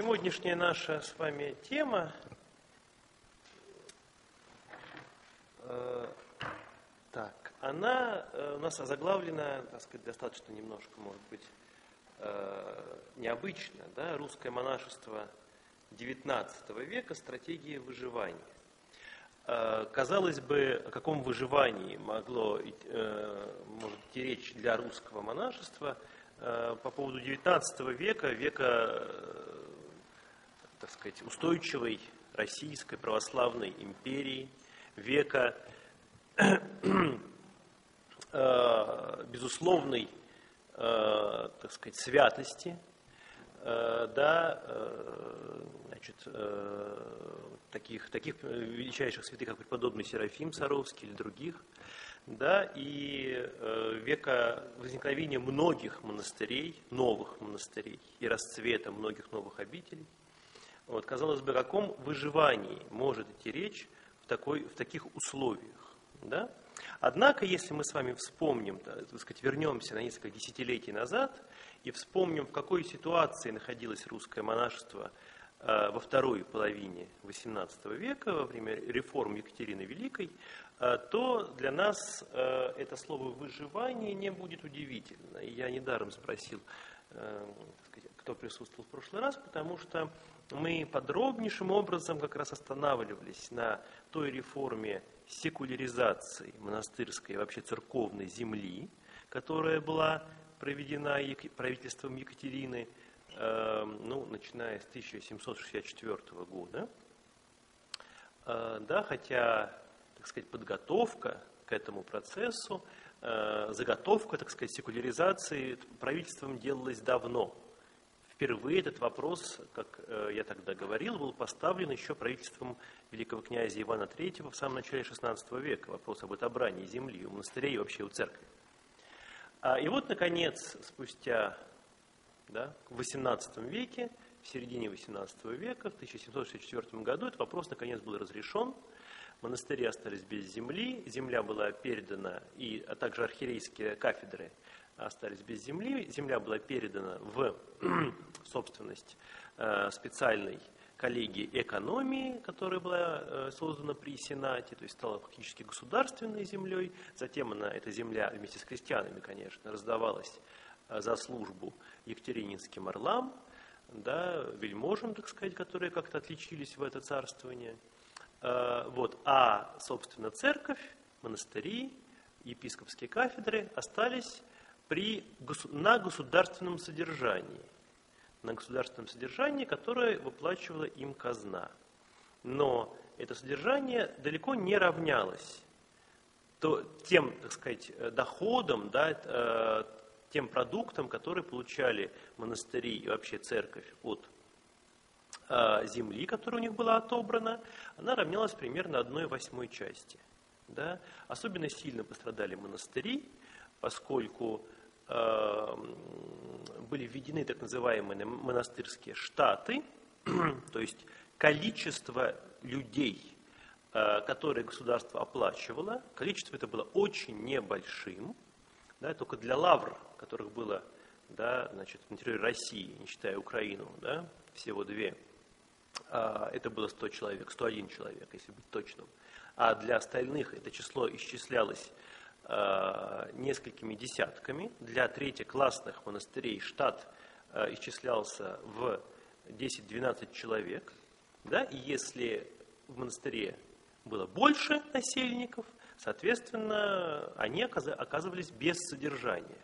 Сегодняшняя наша с вами тема э, так, она э, у нас озаглавлена, так сказать, достаточно немножко, может быть, э, необычно, да, русское монашество XIX века, стратегия выживания. Э, казалось бы, о каком выживании могло, э, может идти речь для русского монашества э, по поводу XIX века, века так сказать, устойчивой российской православной империи, века э, безусловной, э, так сказать, святости, э, да, значит, таких, таких величайших святых, как преподобный Серафим Саровский или других, да, и века возникновения многих монастырей, новых монастырей и расцвета многих новых обителей – вот, казалось бы, о каком выживании может идти речь в, такой, в таких условиях. Да? Однако, если мы с вами вспомним, так сказать, вернемся на несколько десятилетий назад и вспомним, в какой ситуации находилось русское монашество э, во второй половине XVIII века, во время реформ Екатерины Великой, э, то для нас э, это слово «выживание» не будет удивительно. Я недаром спросил, кто присутствовал в прошлый раз, потому что мы подробнейшим образом как раз останавливались на той реформе секуляризации монастырской вообще церковной земли, которая была проведена правительством Екатерины, э, ну, начиная с 1764 года. Э, да, хотя, так сказать, подготовка к этому процессу, э, заготовка, так сказать, секуляризации правительством делалась давно – Впервые этот вопрос, как э, я тогда говорил, был поставлен еще правительством великого князя Ивана III в самом начале XVI века. Вопрос об отобрании земли у монастырей и вообще у церкви. А, и вот, наконец, спустя да, в XVIII веке, в середине XVIII века, в 1764 году, этот вопрос наконец был разрешен. Монастыри остались без земли, земля была передана, и, а также архиерейские кафедры – остались без земли. Земля была передана в собственность э, специальной коллегии экономии, которая была э, создана при Сенате, то есть стала фактически государственной землей. Затем она, эта земля вместе с крестьянами, конечно, раздавалась э, за службу Екатерининским орлам, да, вельможам, так сказать, которые как-то отличились в это царствование. Вот. А, собственно, церковь, монастыри, епископские кафедры остались при, на государственном содержании, на государственном содержании, которое выплачивала им казна. Но это содержание далеко не равнялось тем, так сказать, доходам, да, э, тем продуктам, которые получали монастыри и вообще церковь от э, земли, которая у них была отобрана, она равнялась примерно одной восьмой части. Да? Особенно сильно пострадали монастыри, поскольку были введены так называемые монастырские штаты, то есть количество людей, э, которые государство оплачивало, количество это было очень небольшим, да, только для лавр, которых было да, значит, на территории России, не считая Украину, да, всего две, а, это было 100 человек, 101 человек, если быть точным. А для остальных это число исчислялось несколькими десятками. Для третьеклассных монастырей штат э, исчислялся в 10-12 человек. Да? И если в монастыре было больше насельников, соответственно, они оказывались без содержания.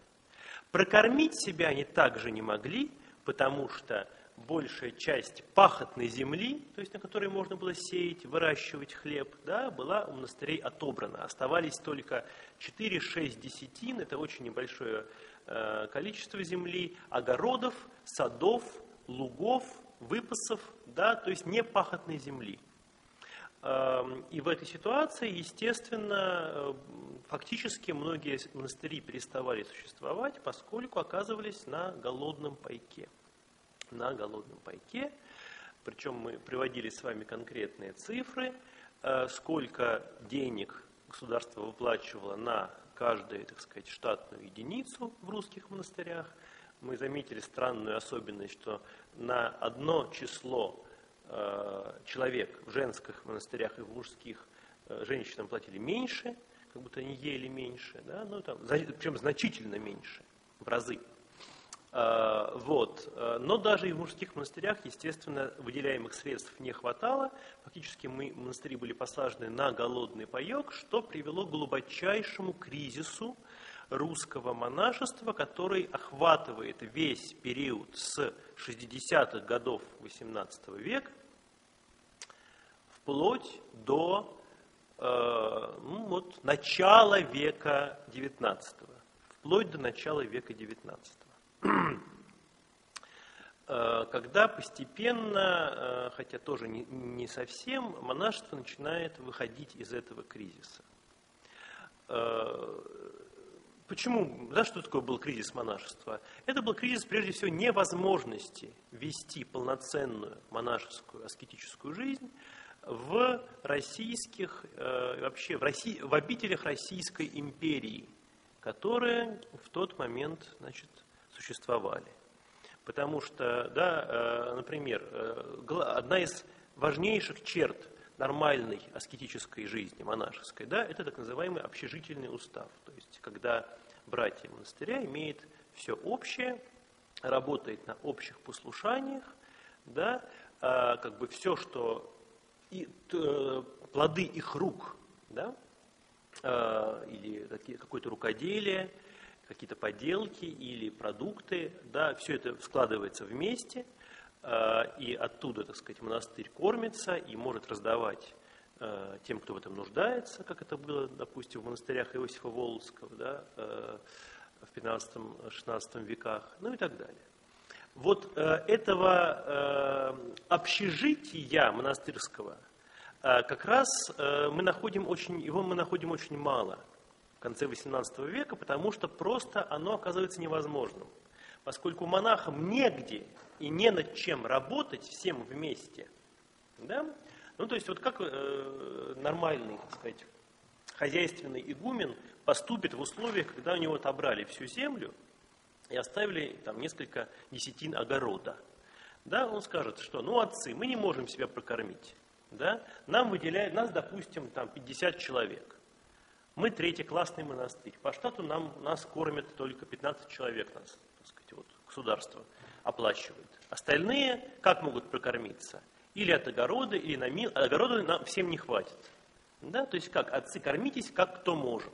Прокормить себя они также не могли, потому что большая часть пахотной земли, то есть на которой можно было сеять, выращивать хлеб, да, была у монастырей отобрана. Оставались только 4-6 десятин, это очень небольшое э, количество земли, огородов, садов, лугов, выпасов, да, то есть не пахотной земли. Эм, и в этой ситуации, естественно, э, фактически многие монастыри переставали существовать, поскольку оказывались на голодном пайке на голодном пайке. Причем мы приводили с вами конкретные цифры, э, сколько денег государство выплачивало на каждую, так сказать, штатную единицу в русских монастырях. мы заметили странную особенность, что на одно число э, человек в женских монастырях и в мужских э, женщинам платили меньше, как будто они ели меньше, да, ну, там, причем значительно меньше, в разы. Э, вот. Э, но даже и в мужских монастырях, естественно, выделяемых средств не хватало. Фактически мы, монастыри были посажены на голодный паек, что привело к глубочайшему кризису русского монашества, который охватывает весь период с 60-х годов XVIII века вплоть до э, ну, вот, начала века XIX, вплоть до начала века XIX. Э, когда постепенно, э, хотя тоже не, совсем, монашество начинает выходить из этого кризиса. Э, почему? Да, что такое был кризис монашества? Это был кризис, прежде всего, невозможности вести полноценную монашескую аскетическую жизнь в российских, вообще в, России, в обителях Российской империи, которые в тот момент значит, существовали. Потому что, да, э, например, э, одна из важнейших черт нормальной аскетической жизни, монашеской, да, это так называемый общежительный устав. То есть, когда братья монастыря имеют все общее, работает на общих послушаниях, да, а, как бы все, что и, т, плоды их рук, да, а, или какое-то рукоделие, какие-то поделки или продукты, да, все это складывается вместе, э, и оттуда, так сказать, монастырь кормится и может раздавать э, тем, кто в этом нуждается, как это было, допустим, в монастырях Иосифа Волоцкого да, э, в 15-16 веках, ну и так далее. Вот этого общежития монастырского как раз мы находим очень, его мы находим очень мало – конце XVIII века, потому что просто оно оказывается невозможным. Поскольку монахам негде и не над чем работать всем вместе. Да? Ну, то есть, вот как э, нормальный, так сказать, хозяйственный игумен поступит в условиях, когда у него отобрали всю землю и оставили там несколько десятин огорода. Да, он скажет, что, ну, отцы, мы не можем себя прокормить. Да? Нам выделяют, нас, допустим, там 50 человек. Мы третий классный монастырь. По штату нам, нас кормят только 15 человек, нас, так сказать, вот, государство оплачивает. Остальные как могут прокормиться? Или от огорода, или на мил... Огорода нам всем не хватит. Да? То есть как? Отцы, кормитесь, как кто может.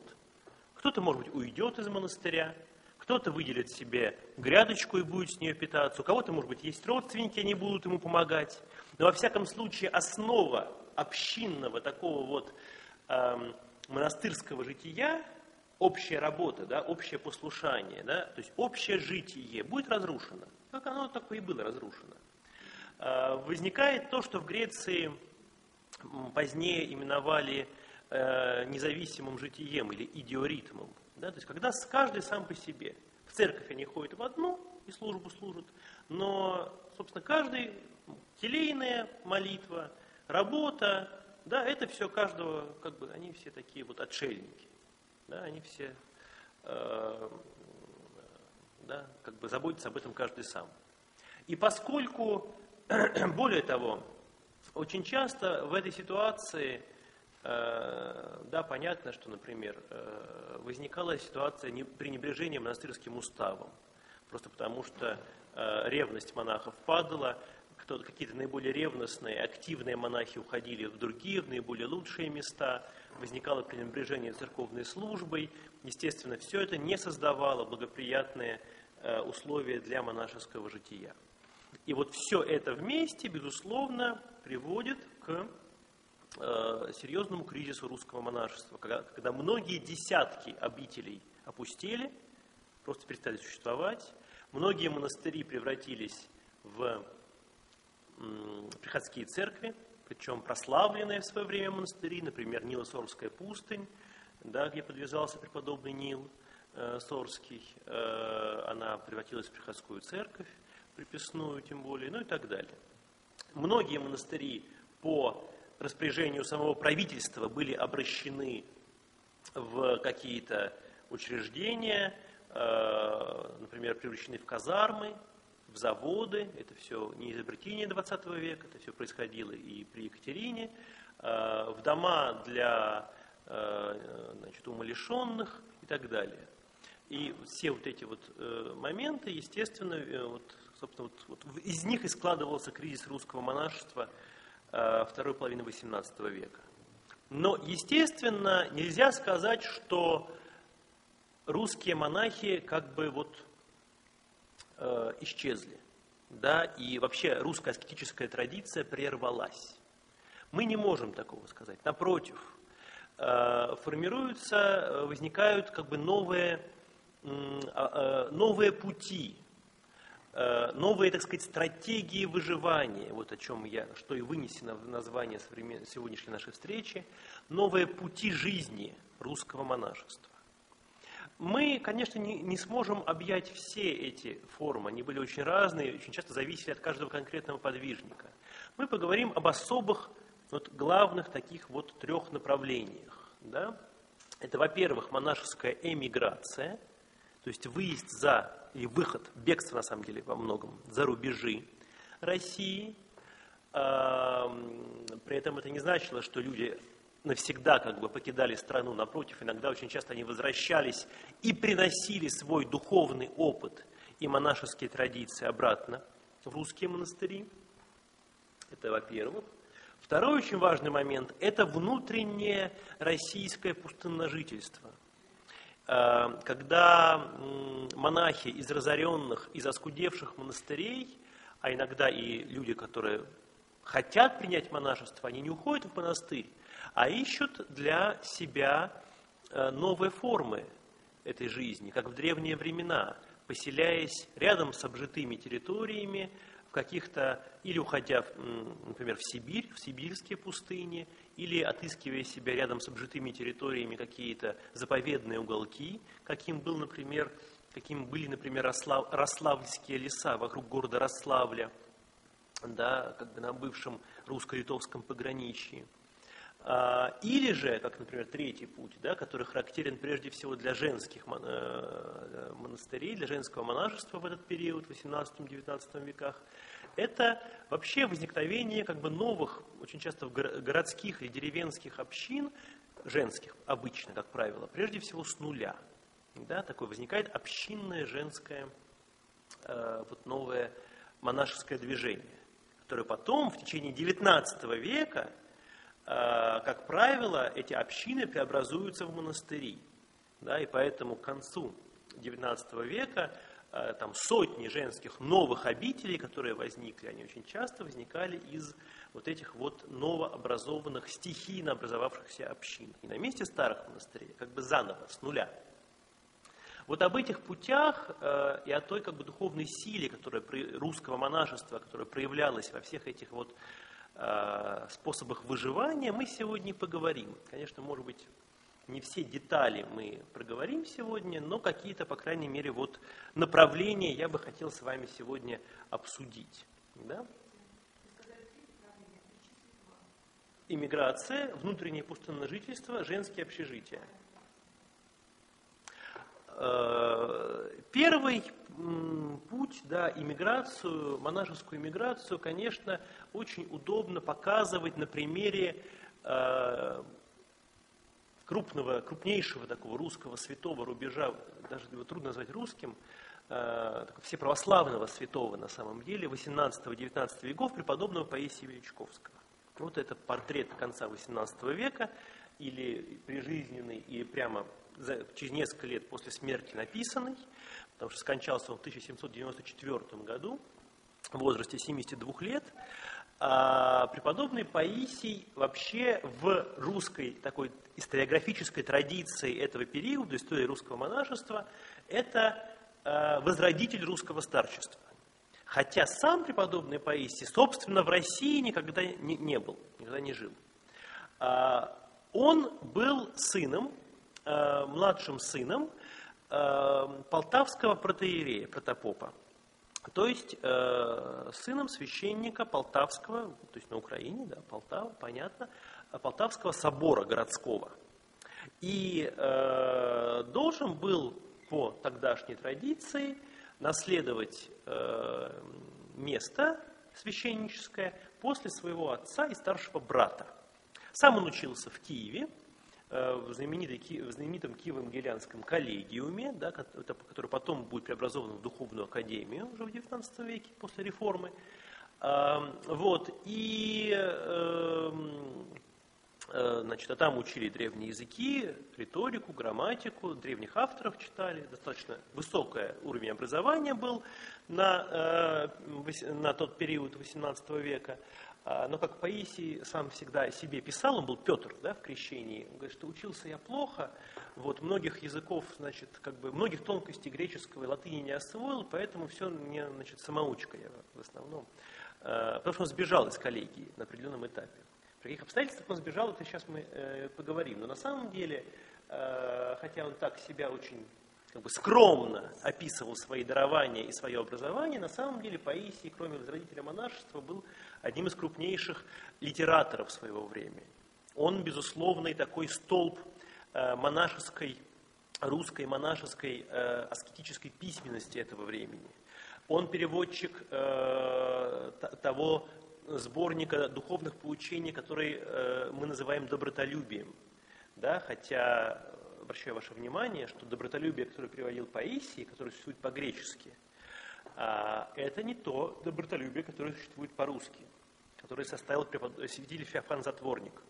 Кто-то, может быть, уйдет из монастыря, кто-то выделит себе грядочку и будет с нее питаться, у кого-то, может быть, есть родственники, они будут ему помогать. Но во всяком случае основа общинного такого вот эм, монастырского жития, общая работа, да, общее послушание, да, то есть общее житие будет разрушено. Как оно такое и было разрушено. А, возникает то, что в Греции позднее именовали э, независимым житием или идиоритмом. Да, то есть когда каждый сам по себе. В церковь они ходят в одну и службу служат, но, собственно, каждый телейная молитва, работа, да, это все каждого, как бы, они все такие вот отшельники. Да, они все, э, да, как бы заботятся об этом каждый сам. И поскольку, более того, очень часто в этой ситуации, э, да, понятно, что, например, э, возникала ситуация пренебрежения монастырским уставом, просто потому что э, ревность монахов падала, кто какие-то наиболее ревностные, активные монахи уходили в другие, в наиболее лучшие места, возникало пренебрежение церковной службой. Естественно, все это не создавало благоприятные э, условия для монашеского жития. И вот все это вместе, безусловно, приводит к э, серьезному кризису русского монашества, когда, многие десятки обителей опустели, просто перестали существовать, многие монастыри превратились в приходские церкви, причем прославленные в свое время монастыри, например, Нило-Сорская пустынь, да, где подвязался преподобный Нил э, Сорский, э, она превратилась в приходскую церковь, приписную тем более, ну и так далее. Многие монастыри по распоряжению самого правительства были обращены в какие-то учреждения, например, превращены в казармы, в заводы. Это все не изобретение 20 века, это все происходило и при Екатерине. В дома для значит, умалишенных и так далее. И все вот эти вот моменты, естественно, вот, собственно, вот, вот из них и складывался кризис русского монашества второй половины XVIII века. Но, естественно, нельзя сказать, что русские монахи как бы вот э, исчезли. Да, и вообще русская аскетическая традиция прервалась. Мы не можем такого сказать. Напротив, э, формируются, э, возникают как бы новые, э, новые пути новые, так сказать, стратегии выживания, вот о чем я, что и вынесено в название сегодняшней нашей встречи, новые пути жизни русского монашества. Мы, конечно, не, не сможем объять все эти формы, они были очень разные, очень часто зависели от каждого конкретного подвижника. Мы поговорим об особых, вот, главных таких вот трех направлениях. Да? Это, во-первых, монашеская эмиграция, то есть выезд за и выход, бегство на самом деле во многом, за рубежи России. При этом это не значило, что люди навсегда как бы покидали страну, напротив, иногда очень часто они возвращались и приносили свой духовный опыт и монашеские традиции обратно в русские монастыри. Это во-первых. Второй очень важный момент – это внутреннее российское пустынножительство – Э, когда монахи из разоренных, из оскудевших монастырей, а иногда и люди, которые хотят принять монашество, они не уходят в монастырь, а ищут для себя э, новые формы этой жизни, как в древние времена, поселяясь рядом с обжитыми территориями, в каких-то, или уходя, например, в Сибирь, в сибирские пустыни, или отыскивая себя рядом с обжитыми территориями какие-то заповедные уголки, каким был, например, каким были, например, Рослав, Рославльские леса вокруг города Рославля, да, как бы на бывшем русско-литовском пограничье. А, или же, как, например, третий путь, да, который характерен прежде всего для женских э, монастырей, для женского монашества в этот период, в 18-19 веках, это вообще возникновение как бы новых, очень часто городских или деревенских общин, женских обычно, как правило, прежде всего с нуля. Да, такое возникает общинное женское э, вот новое монашеское движение, которое потом в течение XIX века Э, как правило, эти общины преобразуются в монастыри. Да, и поэтому к концу XIX века э, там сотни женских новых обителей, которые возникли, они очень часто возникали из вот этих вот новообразованных, стихийно образовавшихся общин. И на месте старых монастырей, как бы заново, с нуля. Вот об этих путях э, и о той как бы духовной силе, которая русского монашества, которая проявлялась во всех этих вот Э, способах выживания мы сегодня поговорим. Конечно, может быть, не все детали мы проговорим сегодня, но какие-то, по крайней мере, вот направления я бы хотел с вами сегодня обсудить. Да? Иммиграция, внутреннее пустынное жительство, женские общежития. Э, первый путь, да, иммиграцию, монашескую иммиграцию, конечно, очень удобно показывать на примере э, крупного, крупнейшего такого русского святого рубежа, даже его трудно назвать русским, э, всеправославного святого на самом деле, 18-19 веков, преподобного Паисия Величковского. Вот это портрет конца 18 века, или прижизненный, и прямо через несколько лет после смерти написанный, потому что скончался он в 1794 году, в возрасте 72 лет. А преподобный Паисий вообще в русской такой историографической традиции этого периода, истории русского монашества, это а, возродитель русского старчества. Хотя сам преподобный Паисий, собственно, в России никогда не, не был, никогда не жил. А, он был сыном Э, младшим сыном э, полтавского протеерея, протопопа. То есть э, сыном священника Полтавского, то есть на Украине, да, Полтава, понятно, Полтавского собора городского. И должен был по тогдашней традиции наследовать место священническое после своего отца и старшего брата. Сам он учился в Киеве, э, в, знаменитом Киево-Могилянском коллегиуме, да, который потом будет преобразован в Духовную Академию уже в XIX веке после реформы. Вот, и эм, э, значит, а там учили древние языки, риторику, грамматику, древних авторов читали, достаточно высокий уровень образования был на, э, на тот период XVIII века. А, но как Паисий сам всегда себе писал, он был Петр да, в крещении, он говорит, что учился я плохо, вот, многих языков, значит, как бы, многих тонкостей греческого и латыни не освоил, поэтому все мне, значит, самоучка я в основном. А, потому что он сбежал из коллегии на определенном этапе. При каких обстоятельствах он сбежал, это сейчас мы э, поговорим. Но на самом деле, э, хотя он так себя очень как бы скромно описывал свои дарования и свое образование, на самом деле Паисий, кроме возродителя монашества, был одним из крупнейших литераторов своего времени. Он, безусловный такой столб э, монашеской, русской монашеской э, аскетической письменности этого времени. Он переводчик э, того сборника духовных поучений, который мы называем добротолюбием. Да, хотя обращаю ваше внимание, что добротолюбие, которое переводил Паисий, которое существует по-гречески, а, это не то добротолюбие, которое существует по-русски, которое составил святитель Феофан Затворник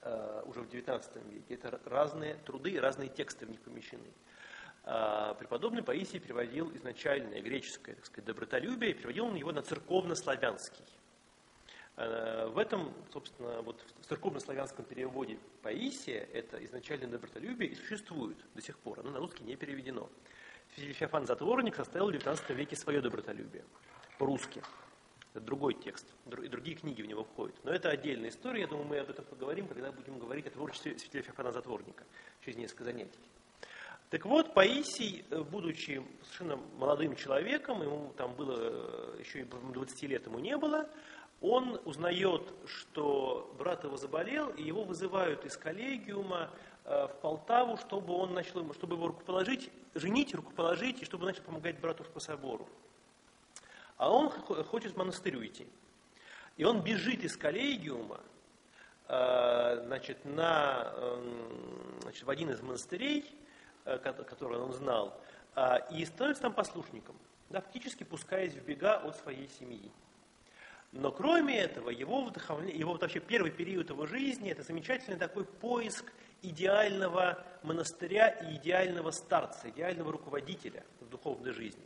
а, уже в XIX веке. Это разные труды и разные тексты в них помещены. А, преподобный Паисий переводил изначальное греческое, так сказать, добротолюбие, и переводил он его на церковно-славянский. Э, в этом, собственно, вот в церковно-славянском переводе Паисия это изначально добротолюбие и существует до сих пор. Оно на русский не переведено. Феофан Затворник составил в XIX веке свое добротолюбие по-русски. Это другой текст, и другие книги в него входят. Но это отдельная история, я думаю, мы об этом поговорим, когда будем говорить о творчестве святителя Феофана Затворника через несколько занятий. Так вот, Паисий, э, будучи совершенно молодым человеком, ему там было, э, еще и 20 лет ему не было, он узнает, что брат его заболел, и его вызывают из коллегиума э, в Полтаву, чтобы он начал, чтобы его рукоположить, женить, рукоположить, и чтобы начал помогать брату по собору. А он хочет в монастырь уйти. И он бежит из коллегиума, э, значит, на, эм, значит, в один из монастырей, э, который он знал, и становится там послушником, да, фактически пускаясь в бега от своей семьи. Но кроме этого, его, вдохновление, его вот вообще первый период его жизни, это замечательный такой поиск идеального монастыря и идеального старца, идеального руководителя в духовной жизни,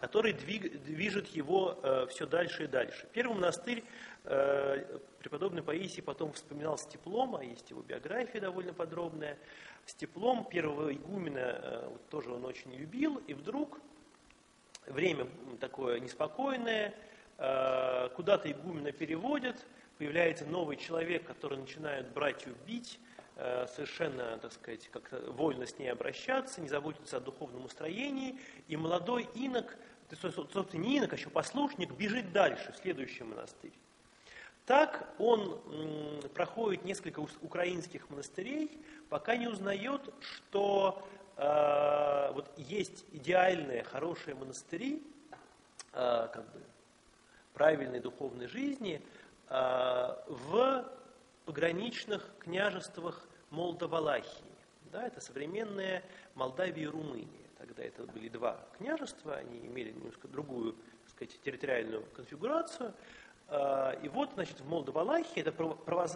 который двиг, движет его э, все дальше и дальше. Первый монастырь э, преподобный Паисий потом вспоминал с теплом, а есть его биография довольно подробная, с теплом первого игумена э, вот, тоже он очень любил, и вдруг время такое неспокойное, Э, куда-то игумена переводят, появляется новый человек, который начинает братью бить, совершенно, так сказать, как-то вольно с ней обращаться, не заботиться о духовном устроении, и молодой инок, собственно, не инок, а еще послушник, бежит дальше, в следующий монастырь. Так он проходит несколько украинских монастырей, пока не узнает, что э, вот есть идеальные, хорошие монастыри, э, как бы, правильной духовной жизни а, в пограничных княжествах Молдовалахии. Да, это современная Молдавия и Румыния. Тогда это были два княжества, они имели немножко другую так сказать, территориальную конфигурацию. А, и вот, значит, в Молдовалахии, это,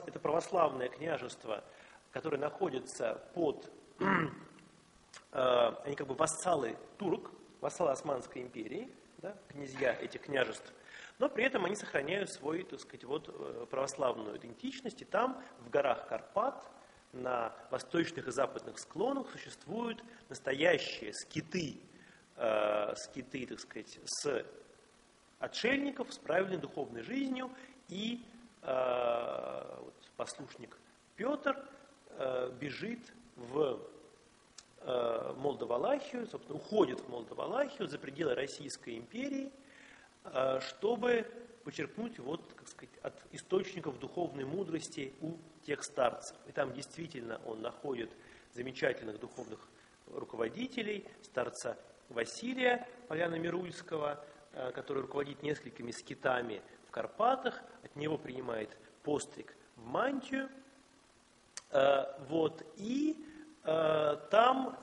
это православное княжество, которое находится под, а, они как бы вассалы турок, вассалы Османской империи, да, князья этих княжеств, но при этом они сохраняют свою, так сказать, вот, э, православную идентичность. И там, в горах Карпат, на восточных и западных склонах существуют настоящие скиты, э, скиты, так сказать, с отшельников, с правильной духовной жизнью, и э, вот, послушник Петр э, бежит в э, Молдовалахию, собственно, уходит в Молдовалахию за пределы Российской империи – Э, чтобы почерпнуть вот, как сказать, от источников духовной мудрости у тех старцев. И там действительно он находит замечательных духовных руководителей, старца Василия Поляна Мирульского, э, который руководит несколькими скитами в Карпатах, от него принимает постриг в мантию, э, вот, и э, там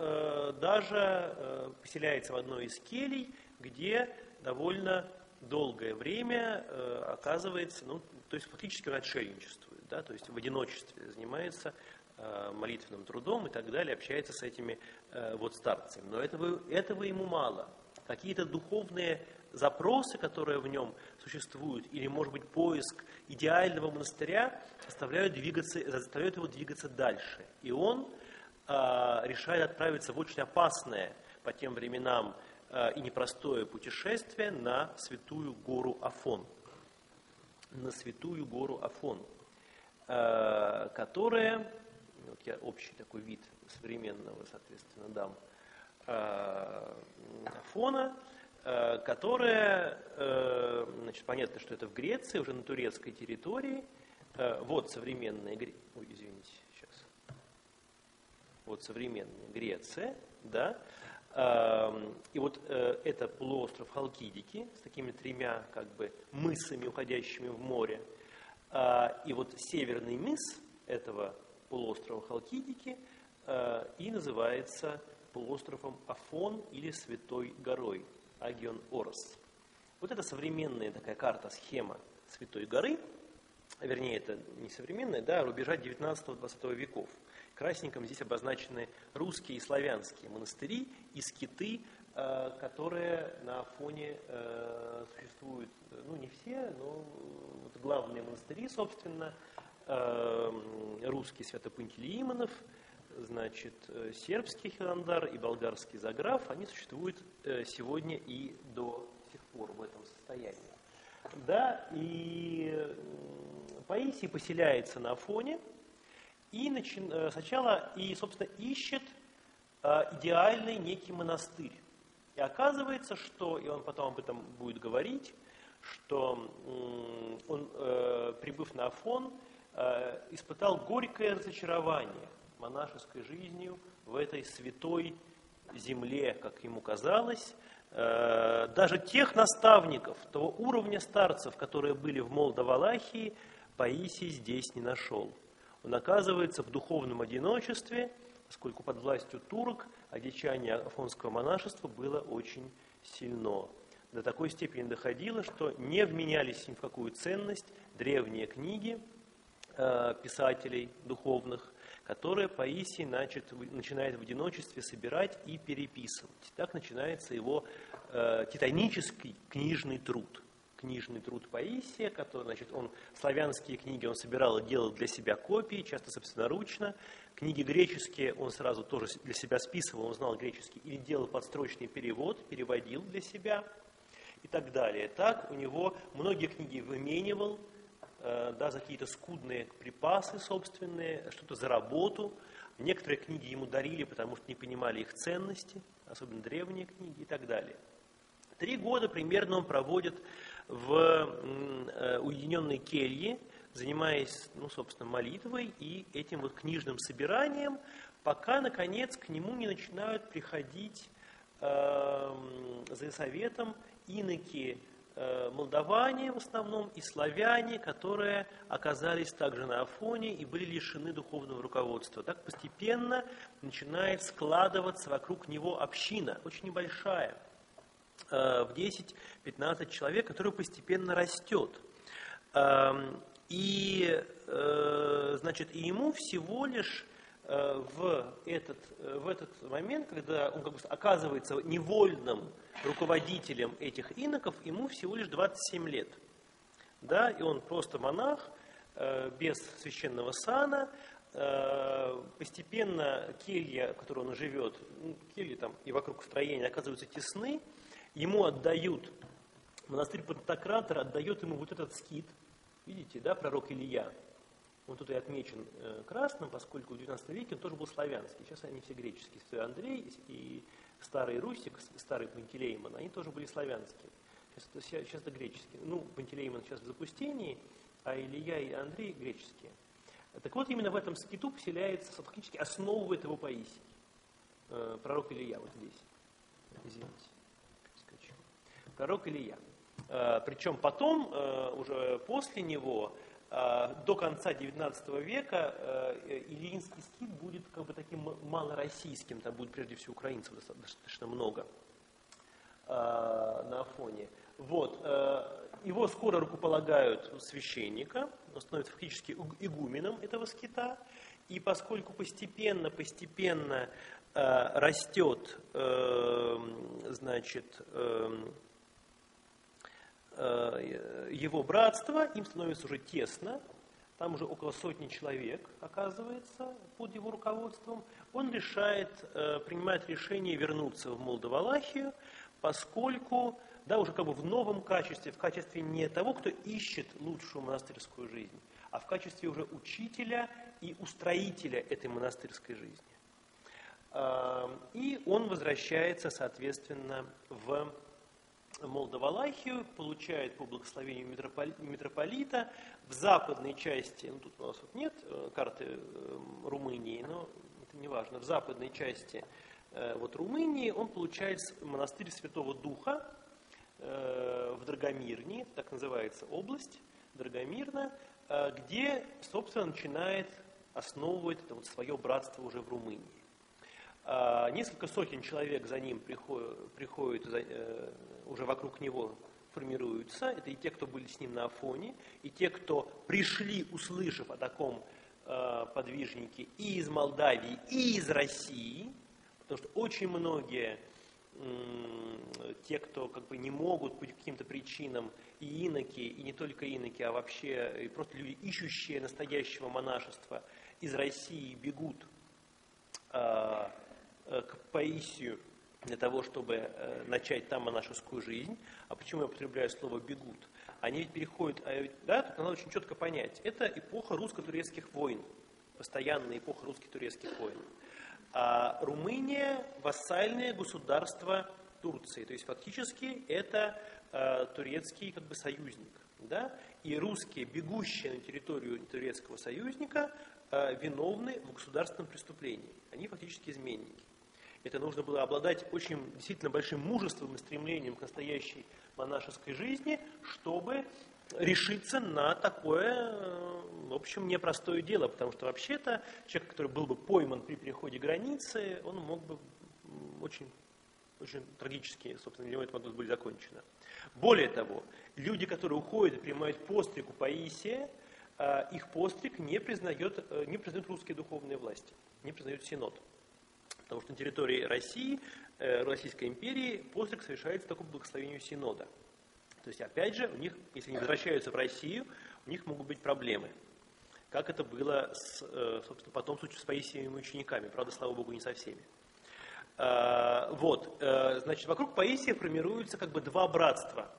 даже поселяется в одной из келей, где довольно долгое время оказывается, ну, то есть фактически он отшельничествует, да, то есть в одиночестве занимается Э, молитвенным трудом и так далее, общается с этими э, вот старцами. Но этого, этого ему мало. Какие-то духовные запросы, которые в нем существуют, или, может быть, поиск идеального монастыря, заставляют, двигаться, заставляют его двигаться дальше. И он э, решает отправиться в очень опасное по тем временам э, и непростое путешествие на святую гору Афон. На святую гору Афон, э, которая вот я общий такой вид современного, соответственно, дам э, фона, э, которая, значит, понятно, что это в Греции, уже на турецкой территории. Вот современная Греция, извините, сейчас. Вот современная Греция, да. И вот это полуостров Халкидики с такими тремя как бы мысами, уходящими в море. И вот северный мыс этого полуострова Халкидики э, и называется полуостровом Афон или Святой горой, Агион Орос. Вот это современная такая карта, схема Святой горы, вернее, это не современная, да, а рубежа 19-20 веков. Красненьком здесь обозначены русские и славянские монастыри и скиты, которые на фоне э, существуют, ну не все, но вот главные монастыри, собственно, русский Свято-Пантелеимонов, значит, э, сербский Хиландар и болгарский Заграф, они существуют э, сегодня и до сих пор в этом состоянии. Да, и Паисий поселяется на Афоне и начи... Э, сначала и, собственно, ищет идеальный некий монастырь. И оказывается, что, и он потом об этом будет говорить, что он, прибыв на Афон, Э, испытал горькое разочарование монашеской жизнью в этой святой земле, как ему казалось. Э, даже тех наставников, того уровня старцев, которые были в Молдовалахии, Паисий здесь не нашел. Он оказывается в духовном одиночестве, поскольку под властью турок одичание афонского монашества было очень сильно. До такой степени доходило, что не вменялись ни в какую ценность древние книги, Э, писателей духовных, которые Паисий значит, начинает в одиночестве собирать и переписывать. Так начинается его э, титанический книжный труд. Книжный труд Паисия, который, значит, он славянские книги он собирал и делал для себя копии, часто собственноручно. Книги греческие он сразу тоже для себя списывал, он знал греческий, или делал подстрочный перевод, переводил для себя и так далее. Так у него многие книги выменивал, Э, да, за какие-то скудные припасы собственные, что-то за работу. Некоторые книги ему дарили, потому что не понимали их ценности, особенно древние книги и так далее. Три года примерно он проводит в э, уединенной келье, занимаясь, ну, собственно, молитвой и этим вот книжным собиранием, пока, наконец, к нему не начинают приходить э, за советом иноки Э, молдаване в основном и славяне, которые оказались также на Афоне и были лишены духовного руководства. Так постепенно начинает складываться вокруг него община, очень небольшая, э, в 10-15 человек, которая постепенно растет. Эм, и, э, значит, и ему всего лишь Э, в этот, э, в этот момент, когда он как бы оказывается невольным руководителем этих иноков, ему всего лишь 27 лет. Да, и он просто монах, без священного сана, постепенно келья, в которой он живет, ну, кельи там и вокруг строения оказываются тесны, ему отдают, монастырь Пантократора отдает ему вот этот скит, видите, да, пророк Илья, он тут и отмечен э, красным, поскольку в XIX веке он тоже был славянский. Сейчас они все греческие. Святой Андрей и старый Русик, старый Пантелеймон, они тоже были славянские. Сейчас это, сейчас это греческие. Ну, Пантелеймон сейчас в запустении, а Илья и Андрей греческие. Так вот, именно в этом скиту поселяется, фактически основывает его Паисий. Э, пророк Илья вот здесь. Извините. Скачу. Пророк Илья. Э, причем потом, э, уже после него, до конца XIX века Ильинский скит будет как бы таким малороссийским, там будет прежде всего украинцев достаточно много на фоне. Вот. Его скоро рукополагают священника, он становится фактически игуменом этого скита, и поскольку постепенно, постепенно э, растет, э, значит, э, э, его братство, им становится уже тесно, там уже около сотни человек оказывается под его руководством, он решает, э, принимает решение вернуться в Молдовалахию, поскольку, да, уже как бы в новом качестве, в качестве не того, кто ищет лучшую монастырскую жизнь, а в качестве уже учителя и устроителя этой монастырской жизни. И он возвращается, соответственно, в Молдовалахию, получает по благословению митрополита. В западной части, ну тут у нас вот нет э, карты э, Румынии, но это не важно, в западной части э, вот Румынии он получает монастырь Святого Духа в Драгомирне, так называется область, Драгомирна, где, собственно, начинает основывать это вот свое братство уже в Румынии. А, несколько сотен человек за ним приходят, приходят уже вокруг него формируются. Это и те, кто были с ним на Афоне, и те, кто пришли, услышав о таком э, подвижнике и из Молдавии, и из России, потому что очень многие те, кто как бы не могут по каким-то причинам, и иноки, и не только иноки, а вообще и просто люди, ищущие настоящего монашества из России, бегут а, Э, к Паисию для того, чтобы э, начать там монашескую жизнь. А почему я употребляю слово «бегут»? Они ведь переходят, а да, тут надо очень четко понять. Это эпоха русско-турецких войн, постоянная эпоха русско-турецких войн. А Румыния – вассальное государство Турции, то есть фактически это э, турецкий как бы союзник. Да? И русские, бегущие на территорию турецкого союзника, э, виновны в государственном преступлении. Они фактически изменники. Это нужно было обладать очень действительно большим мужеством и стремлением к настоящей монашеской жизни, чтобы решиться на такое, в общем, непростое дело, потому что вообще-то человек, который был бы пойман при переходе границы, он мог бы очень, очень трагически, собственно, для него это могло быть закончено. Более того, люди, которые уходят и принимают постриг у Паисия, а, их постриг не признает, э, не признают русские духовные власти, не признают Синод. Потому что на территории России, э, Российской империи, постриг совершается только благословению Синода. То есть, опять же, у них, если они возвращаются в Россию, у них могут быть проблемы. Как это было, с, э, собственно, потом в случае с Паисиевыми учениками. Правда, слава Богу, не со всеми. А, вот, э, значит, вокруг Паисия формируются как бы два братства.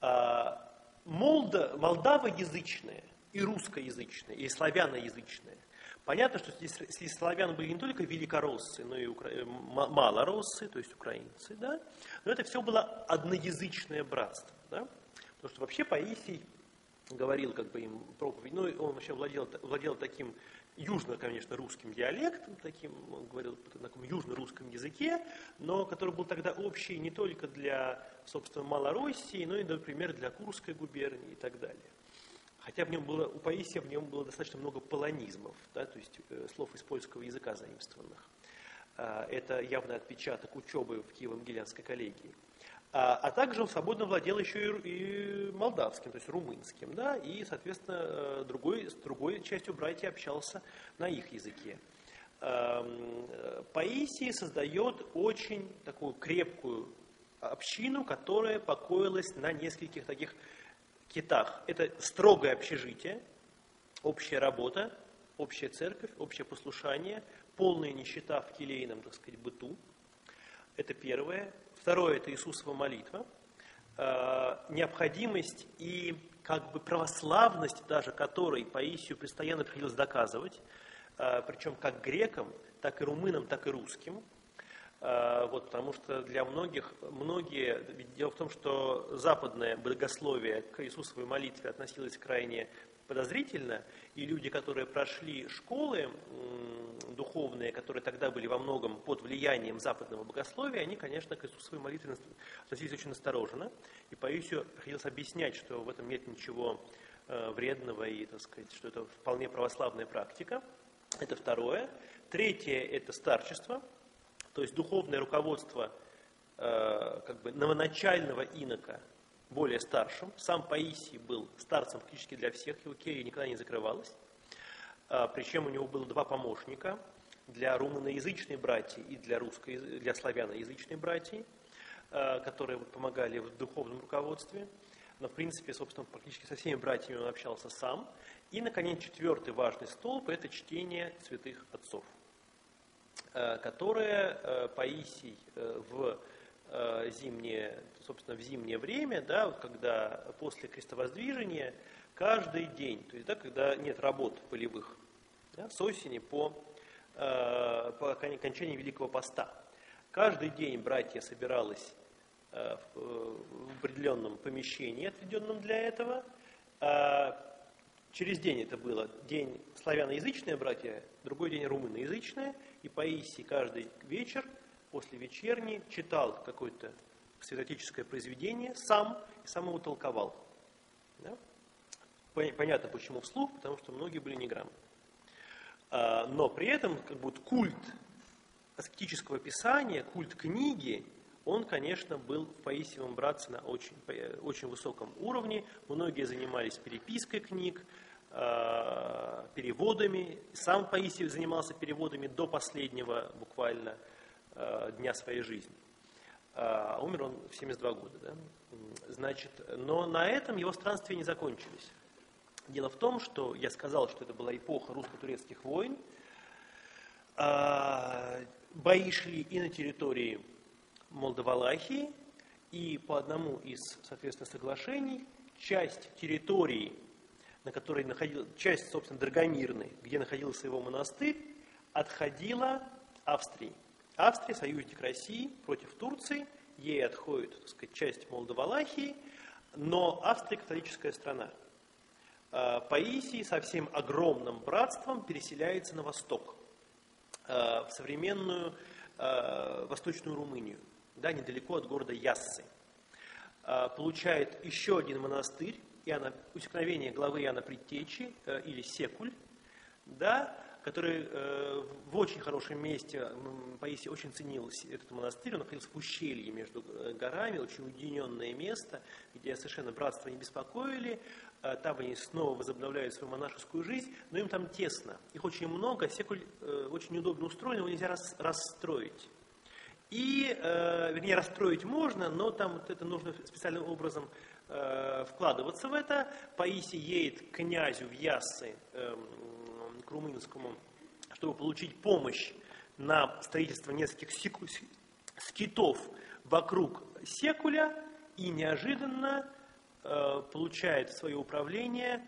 А, Молда, Молдава язычная и русскоязычная, и славяноязычная. Понятно, что здесь славян были не только великороссы, но и укра... Э, малороссы, то есть украинцы, да? но это все было одноязычное братство. Да? Потому что вообще Паисий говорил как бы им проповедь, ну он вообще владел, владел таким южно, конечно, русским диалектом, таким, он говорил на таком южно-русском языке, но который был тогда общий не только для, собственно, Малороссии, но и, например, для Курской губернии и так далее. Хотя в нем было, у Паисия в нем было достаточно много полонизмов, да, то есть э, слов из польского языка заимствованных. А, это явный отпечаток учебы в Киево-Могилянской коллегии. А, а также он свободно владел еще и, и молдавским, то есть румынским, да, и, соответственно, э, другой, с другой частью братья общался на их языке. Э, Паисий создает очень такую крепкую общину, которая покоилась на нескольких таких китах. Это строгое общежитие, общая работа, общая церковь, общее послушание, полная нищета в келейном, так сказать, быту. Это первое. Второе – это Иисусова молитва. А, необходимость и как бы православность даже которой Паисию постоянно приходилось доказывать, а, причем как грекам, так и румынам, так и русским – вот, потому что для многих, многие, дело в том, что западное богословие к Иисусовой молитве относилось крайне подозрительно, и люди, которые прошли школы духовные, которые тогда были во многом под влиянием западного богословия, они, конечно, к Иисусовой молитве относились очень осторожно. И Паисию приходилось объяснять, что в этом нет ничего э, вредного и, так сказать, что это вполне православная практика. Это второе. Третье – это старчество, то есть духовное руководство э, как бы новоначального инока – более старшим. Сам Паисий был старцем практически для всех, его келья никогда не закрывалась. А, причем у него было два помощника для румыноязычной братьи и для, русской, для славяноязычной братьи, а, которые помогали в духовном руководстве. Но, в принципе, собственно, практически со всеми братьями он общался сам. И, наконец, четвертый важный столб – это чтение святых отцов, которое Паисий э, в Э, зимнее, собственно, в зимнее время, да, вот когда после крестовоздвижения каждый день, то есть, да, когда нет работ полевых, да, с осени по, э, по окончании Великого Поста. Каждый день братья собиралась э, в, в определенном помещении, отведенном для этого. А через день это было день славяноязычные братья, другой день румыноязычные, и по Иси каждый вечер – после вечерней читал какое-то святотическое произведение сам и сам его толковал. Да? Понятно, почему вслух, потому что многие были неграмотны. А, но при этом как бы, культ аскетического писания, культ книги, он, конечно, был в Паисиевом братце на очень, очень высоком уровне. Многие занимались перепиской книг, а, переводами. Сам Паисий занимался переводами до последнего буквально Э, дня своей жизни. А умер он в 72 года. Да? Значит, но на этом его странствия не закончились. Дело в том, что я сказал, что это была эпоха русско-турецких войн. Бои шли и на территории Молдовалахии, и по одному из, соответственно, соглашений часть территории, на которой находилась, часть, собственно, Драгомирной, где находился его монастырь, отходила Австрии. Австрия, союзник России против Турции, ей отходит, так сказать, часть Молдовалахии, но Австрия католическая страна. А, Паисий со всем огромным братством переселяется на восток, а, в современную а, восточную Румынию, да, недалеко от города Яссы. Получает еще один монастырь, Иоанна, усекновение главы Иоанна Предтечи, э, или Секуль, да, который э, в очень хорошем месте, Паисий очень ценил этот монастырь, он находился в ущелье между э, горами, очень уединенное место, где совершенно братство не беспокоили, э, там они снова возобновляют свою монашескую жизнь, но им там тесно, их очень много, секуль э, очень неудобно устроен, его нельзя рас, расстроить. И, э, вернее, расстроить можно, но там вот это нужно специальным образом э, вкладываться в это. Паисий едет к князю в Яссы, э, к румынскому, чтобы получить помощь на строительство нескольких скитов вокруг Секуля и неожиданно э, получает в свое управление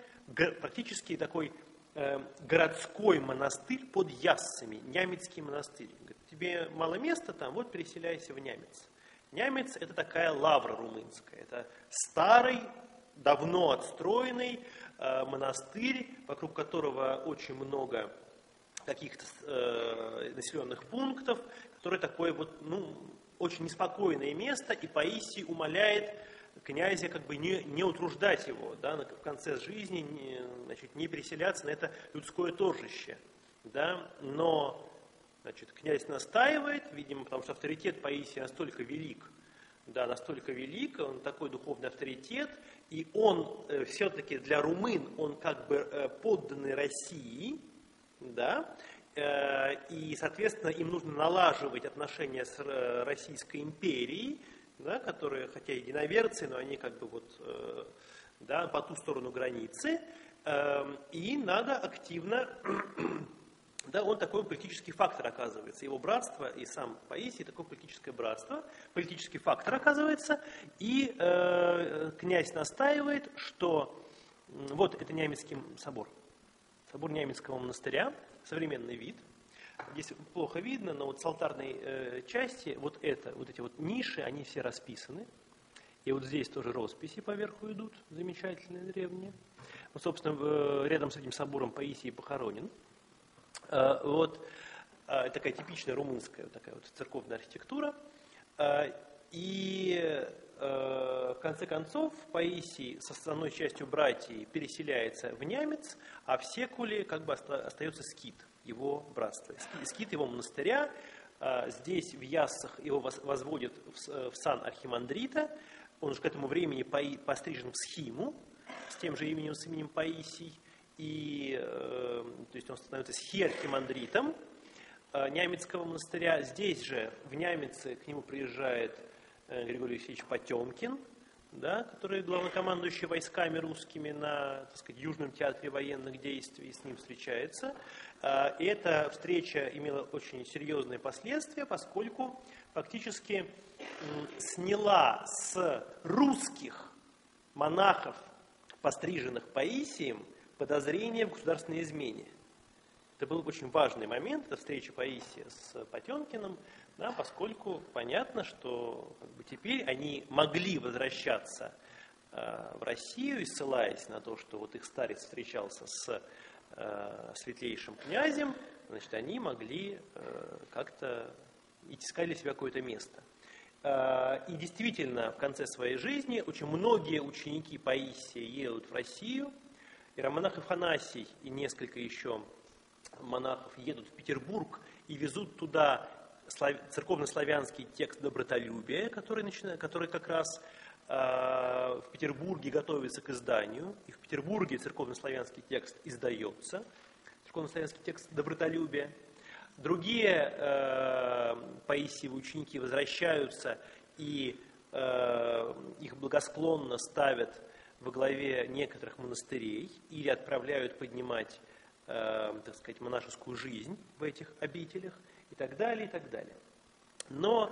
практически такой э, городской монастырь под Яссами, Нямецкий монастырь. Говорит, тебе мало места там, вот переселяйся в Нямец. Нямец – это такая лавра румынская, это старый, давно отстроенный Э, монастырь, вокруг которого очень много каких-то э, населенных пунктов, который такое вот, ну, очень неспокойное место, и Паисий умоляет князя как бы не, не утруждать его, да, в конце жизни, не, значит, не переселяться на это людское торжище, да, но, значит, князь настаивает, видимо, потому что авторитет Паисия настолько велик, да, настолько велик, он такой духовный авторитет, и он э, все-таки для румын, он как бы э, подданный России, да, э, и, соответственно, им нужно налаживать отношения с э, Российской империей, да, которые, хотя единоверцы, но они как бы вот, э, да, по ту сторону границы, э, и надо активно да, он такой политический фактор оказывается. Его братство и сам Паисий такое политическое братство, политический фактор оказывается. И э, князь настаивает, что вот это Нямецкий собор, собор Нямецкого монастыря, современный вид. Здесь плохо видно, но вот с алтарной э, части вот это, вот эти вот ниши, они все расписаны. И вот здесь тоже росписи поверху идут, замечательные, древние. собственно, рядом с этим собором Паисий похоронен. Вот такая типичная румынская такая вот церковная архитектура. И в конце концов Паисий с основной частью братьев переселяется в Нямец, а в Секуле как бы остается скит, его братство. Скит его монастыря, здесь в Яссах его возводят в сан архимандрита, он уже к этому времени пострижен в схиму, с тем же именем, с именем Паисий, и, э, то есть он становится схиархимандритом э, Нямецкого монастыря. Здесь же, в Нямице, к нему приезжает э, Григорий Алексеевич Потемкин, да, который главнокомандующий войсками русскими на так сказать, Южном театре военных действий, с ним встречается. И эта встреча имела очень серьезные последствия, поскольку фактически сняла с русских монахов, постриженных Паисием, подозрение в государственной измене. Это был очень важный момент, эта встреча Паисия с Потемкиным, да, поскольку понятно, что как бы, теперь они могли возвращаться э, в Россию, и ссылаясь на то, что вот их старец встречался с э, светлейшим князем, значит, они могли э, как-то искали себя какое-то место. Э, и действительно, в конце своей жизни очень многие ученики Паисия едут в Россию, и Романах Афанасий и несколько еще монахов едут в Петербург и везут туда церковно-славянский текст добротолюбия, который, начинает, который как раз э, в Петербурге готовится к изданию, и в Петербурге церковно-славянский текст издается, церковно-славянский текст добротолюбия. Другие э, Паисиевы ученики возвращаются и э, их благосклонно ставят во главе некоторых монастырей или отправляют поднимать, э, так сказать, монашескую жизнь в этих обителях и так далее, и так далее. Но,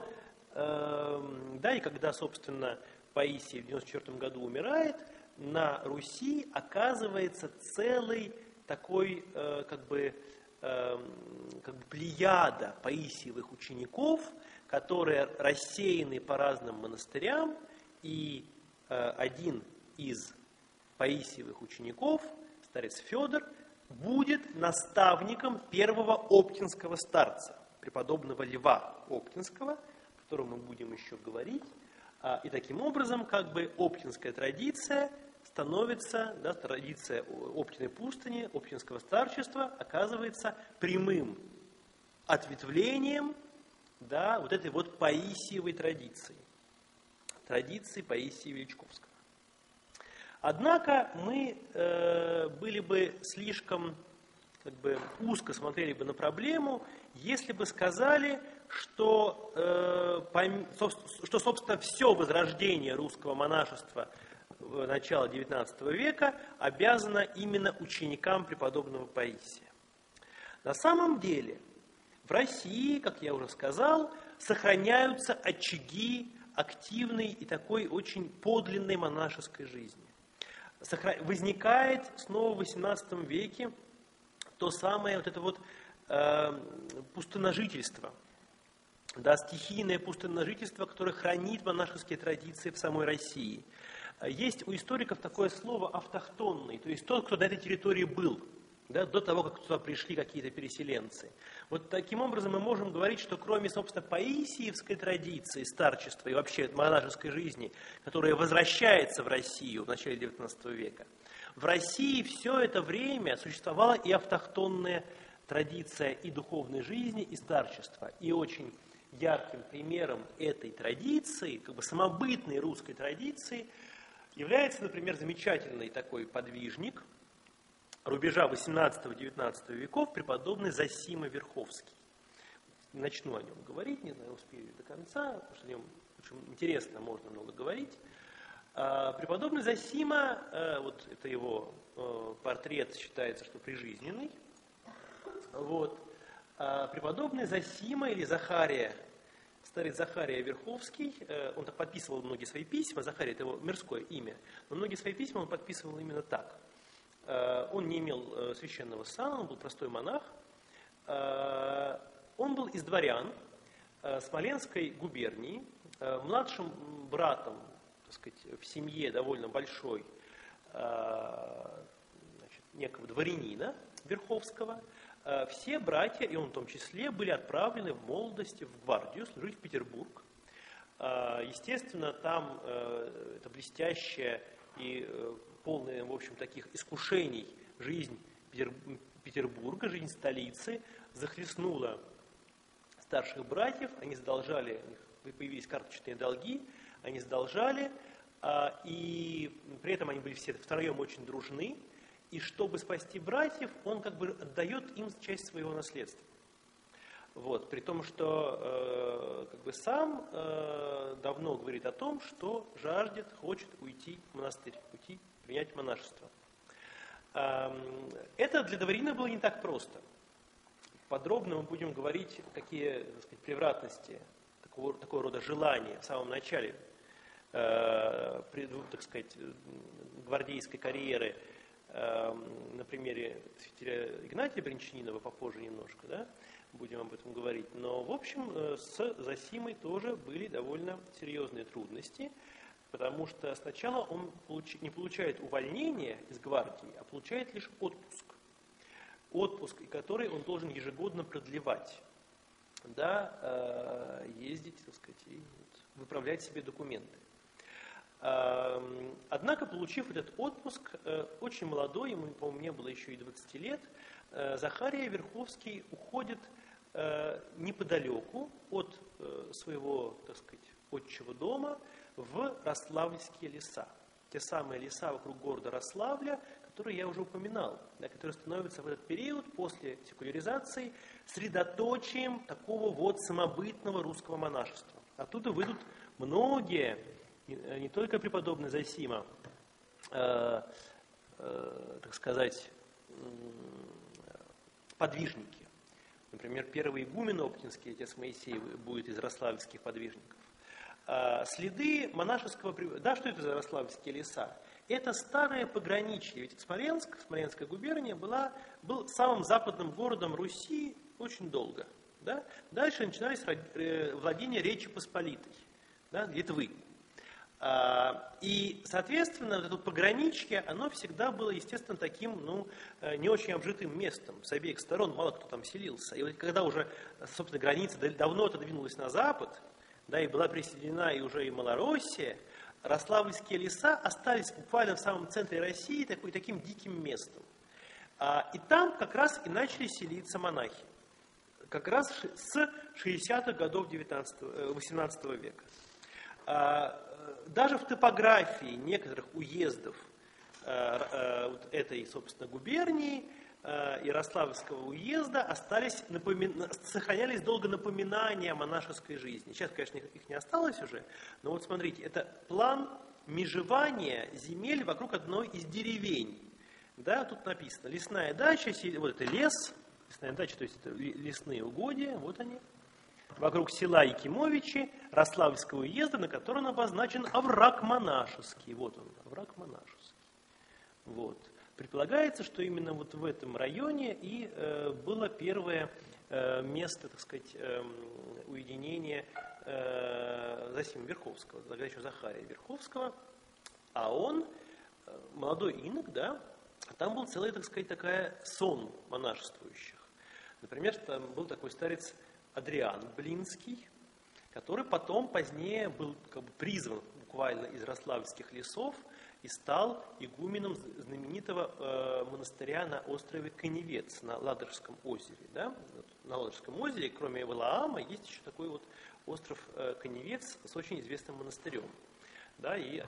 э, да, и когда, собственно, Паисий в 94 году умирает, на Руси оказывается целый такой, э, как бы, Эм, как бы плеяда Паисиевых учеников, которые рассеяны по разным монастырям, и э, один из Паисиевых учеников, старец Федор, будет наставником первого оптинского старца, преподобного Льва Оптинского, о котором мы будем еще говорить. А, и таким образом, как бы оптинская традиция – становится, да, традиция Оптиной пустыни, Оптинского старчества оказывается прямым ответвлением да, вот этой вот Паисиевой традиции, традиции Паисия Величковского. Однако мы э, были бы слишком как бы, узко смотрели бы на проблему, если бы сказали, что, э, пом, что собственно, все возрождение русского монашества – начала XIX века обязана именно ученикам преподобного Паисия. На самом деле в России, как я уже сказал, сохраняются очаги активной и такой очень подлинной монашеской жизни. Возникает снова в XVIII веке то самое вот это вот э, пустоножительство, да, стихийное пустоножительство, которое хранит монашеские традиции в самой России – есть у историков такое слово автохтонный, то есть тот, кто на этой территории был, да, до того, как туда пришли какие-то переселенцы. Вот таким образом мы можем говорить, что кроме, собственно, паисиевской традиции, старчества и вообще монашеской жизни, которая возвращается в Россию в начале XIX века, в России все это время существовала и автохтонная традиция и духовной жизни, и старчества. И очень ярким примером этой традиции, как бы самобытной русской традиции – является, например, замечательный такой подвижник рубежа 18-19 веков, преподобный Засима Верховский. Начну о нем говорить, не знаю, успею до конца, потому что о нем очень интересно, можно много говорить. А, преподобный Засима, э, вот это его э, портрет считается, что прижизненный. Вот. А, преподобный Засима или Захария старец Захария Верховский, э, он так подписывал многие свои письма, Захария это его мирское имя, но многие свои письма он подписывал именно так. Э, он не имел э, священного сана, он был простой монах. Он был из дворян Смоленской губернии, младшим братом, так сказать, в семье довольно большой некого дворянина Верховского, э, все братья, и он в том числе, были отправлены в молодости в гвардию служить в Петербург. Э, естественно, там э, это блестящая и полная, в общем, таких искушений жизнь Петербурга, жизнь столицы захлестнула старших братьев, они задолжали, появились карточные долги, они задолжали, и при этом они были все втроем очень дружны, и чтобы спасти братьев, он как бы отдает им часть своего наследства. Вот, при том, что э, как бы сам э, давно говорит о том, что жаждет, хочет уйти в монастырь, уйти, принять монашество. Э, это для дворина было не так просто. Подробно мы будем говорить, какие так сказать, превратности такого, такого рода желания в самом начале, э, при, так сказать, гвардейской карьеры Эм, на примере святителя Игнатия Бринчанинова попозже немножко, да, будем об этом говорить. Но, в общем, э, с Засимой тоже были довольно серьезные трудности, потому что сначала он не получает увольнение из гвардии, а получает лишь отпуск. Отпуск, который он должен ежегодно продлевать, да, э, ездить, так сказать, и выправлять себе документы. Эм, однако, получив этот отпуск, э, очень молодой, ему, по-моему, не было еще и 20 лет, э, Захария Верховский уходит неподалеку от своего, так сказать, отчего дома в Рославльские леса. Те самые леса вокруг города Рославля, которые я уже упоминал, да, которые становятся в этот период после секуляризации средоточием такого вот самобытного русского монашества. Оттуда выйдут многие Э, не только преподобный Зайсима, э, э, так сказать, подвижники. Например, первый игумен Оптинский, отец Моисей, будет из рославльских подвижников. Э, следы монашеского... Да, что это за рославльские леса? Это старое пограничье. Ведь Смоленск, Смоленская губерния, была, был самым западным городом Руси очень долго. Да? Дальше начинались э, владения Речи Посполитой, да, Литвы. А, и, соответственно, это пограничье, оно всегда было, естественно, таким, ну, э, не очень обжитым местом. С обеих сторон мало кто там селился. И вот когда уже, собственно, граница давно отодвинулась на запад, да, и была присоединена и уже и Малороссия, Рославльские леса остались буквально в самом центре России такой, таким диким местом. А, и там как раз и начали селиться монахи. Как раз с 60-х годов 19, 18 э, века. А, даже в топографии некоторых уездов э, э, вот этой, собственно, губернии, Ярославского уезда остались, напомин... сохранялись долго напоминания монашеской жизни. Сейчас, конечно, их не осталось уже, но вот смотрите, это план межевания земель вокруг одной из деревень. Да, тут написано, лесная дача, вот это лес, лесная дача, то есть это лесные угодья, вот они, вокруг села Якимовичи, Рославльского уезда, на котором обозначен овраг монашеский. Вот он, овраг монашеский. Вот. Предполагается, что именно вот в этом районе и э, было первое э, место, так сказать, э, уединения э, Засима Верховского, тогда еще Захария Верховского, а он, э, молодой инок, да, там был целый, так сказать, такая сон монашествующих. Например, там был такой старец Адриан Блинский, который потом позднее был как бы призван буквально из Рославльских лесов и стал игуменом знаменитого э, монастыря на острове Коневец на Ладожском озере. Да? На Ладожском озере, кроме Валаама, есть еще такой вот остров э, Коневец с очень известным монастырем. Да? И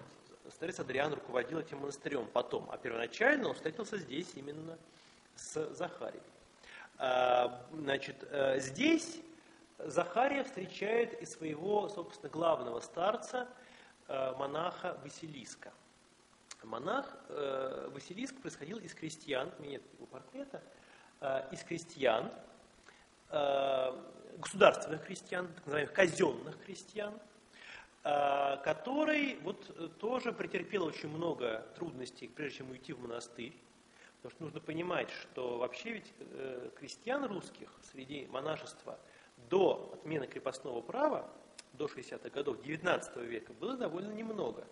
старец Адриан руководил этим монастырем потом, а первоначально он встретился здесь именно с Захарией. А, значит, э, здесь Захария встречает и своего, собственно, главного старца, э, монаха Василиска. Монах э, Василиск происходил из крестьян, у меня нет его портрета, э, из крестьян, государственных крестьян, так называемых казенных крестьян, который вот тоже претерпел очень много трудностей, прежде чем уйти в монастырь. Потому что нужно понимать, что вообще ведь крестьян русских среди монашества – до отмены крепостного права, до 60-х годов XIX века, было довольно немного.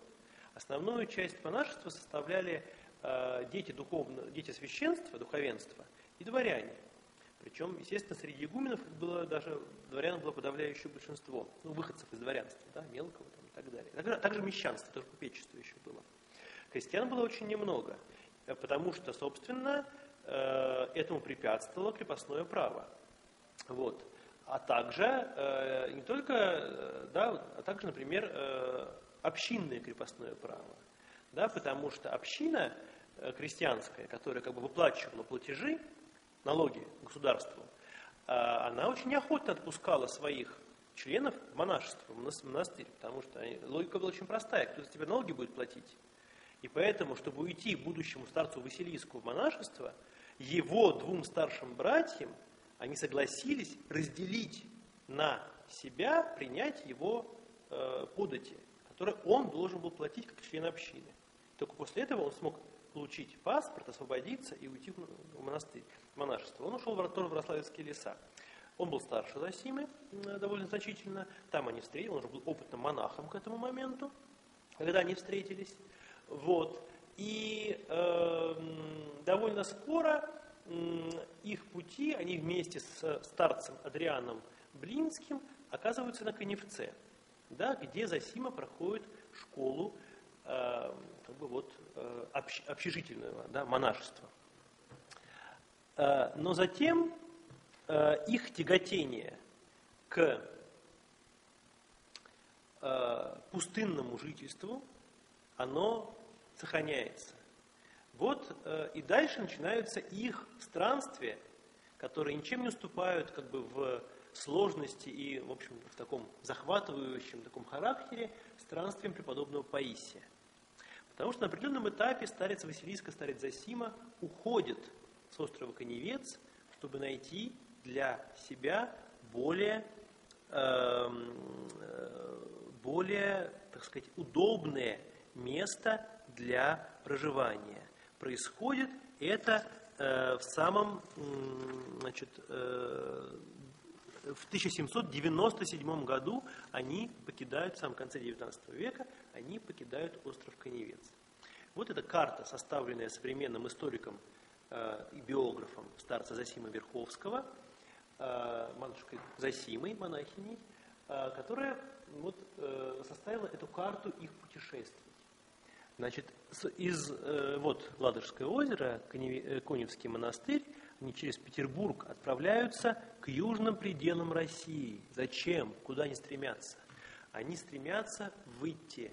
Основную часть монашества составляли э, дети, духовно, дети священства, духовенства и дворяне. Причем, естественно, среди игуменов было даже, дворян было подавляющее большинство, ну, выходцев из дворянства, да, мелкого там, и так далее. Также, также мещанство, тоже купечество еще было. Крестьян было очень немного, э, потому что, собственно, э, этому препятствовало крепостное право. Вот. А также э, не только, да, а также, например, общинное крепостное право. Да, потому что община крестьянская, которая как бы выплачивала платежи, налоги государству, она очень неохотно отпускала своих членов в монашество, в монастырь, потому что логика была очень простая. Кто за тебя налоги будет платить? И поэтому, чтобы уйти будущему старцу Василиску в монашество, его двум старшим братьям они согласились разделить на себя, принять его э, подати, которые он должен был платить как член общины. Только после этого он смог получить паспорт, освободиться и уйти в монастырь, в монашество. Он ушел в, тоже в Рославецкие леса. Он был старше Зосимы довольно значительно. Там они встретились, он уже был опытным монахом к этому моменту, когда они встретились. Вот. И э, довольно скоро э, их пути, они вместе с старцем Адрианом Блинским оказываются на Коневце, да, где Зосима проходит школу э, как бы вот, э, общ, общежительного да, монашества. Э, но затем э, их тяготение к э, пустынному жительству, оно сохраняется. Вот э, и дальше начинаются их странствия, которые ничем не уступают как бы в сложности и, в общем, в таком захватывающем таком характере странствием преподобного Паисия. Потому что на определенном этапе старец Василиска, старец Засима уходит с острова Коневец, чтобы найти для себя более, эм, э, более так сказать, удобное место для проживания. Происходит это э, в самом, значит, э, в 1797 году они покидают, в самом конце XIX века, они покидают остров Коневец. Вот эта карта, составленная современным историком э, и биографом старца Засима Верховского, э, матушкой Засимой, монахиней, э, которая вот, э, составила эту карту их путешествий. Значит, из э, вот Ладожское озеро, э, Коневский монастырь, они через Петербург отправляются к южным пределам России. Зачем? Куда они стремятся? Они стремятся выйти,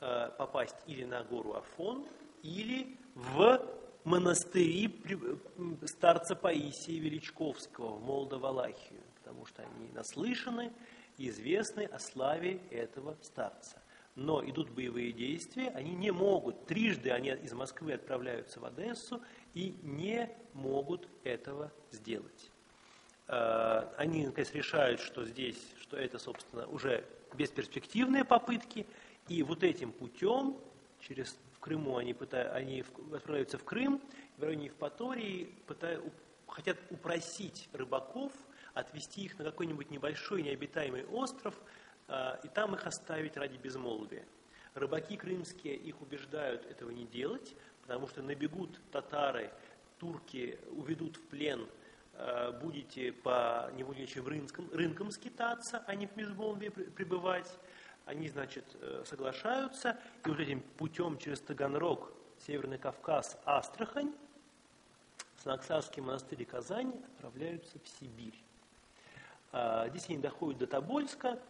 э, попасть или на гору Афон, или в монастыри старца Паисия Величковского в Молдовалахию, потому что они наслышаны и известны о славе этого старца но идут боевые действия, они не могут, трижды они из Москвы отправляются в Одессу и не могут этого сделать. Э, они, наконец, решают, что здесь, что это, собственно, уже бесперспективные попытки, и вот этим путем, через в Крыму они, пытаются, они отправляются в Крым, в районе Евпатории пытают, хотят упросить рыбаков отвезти их на какой-нибудь небольшой необитаемый остров, а, и там их оставить ради безмолвия. Рыбаки крымские их убеждают этого не делать, потому что набегут татары, турки уведут в плен, а, будете по невольничьим рынкам, рынкам скитаться, а не в безмолвии пребывать. Они, значит, э, соглашаются, и вот этим путем через Таганрог, Северный Кавказ, Астрахань, Санаксарский монастырь и Казань отправляются в Сибирь. А, здесь они доходят до Тобольска,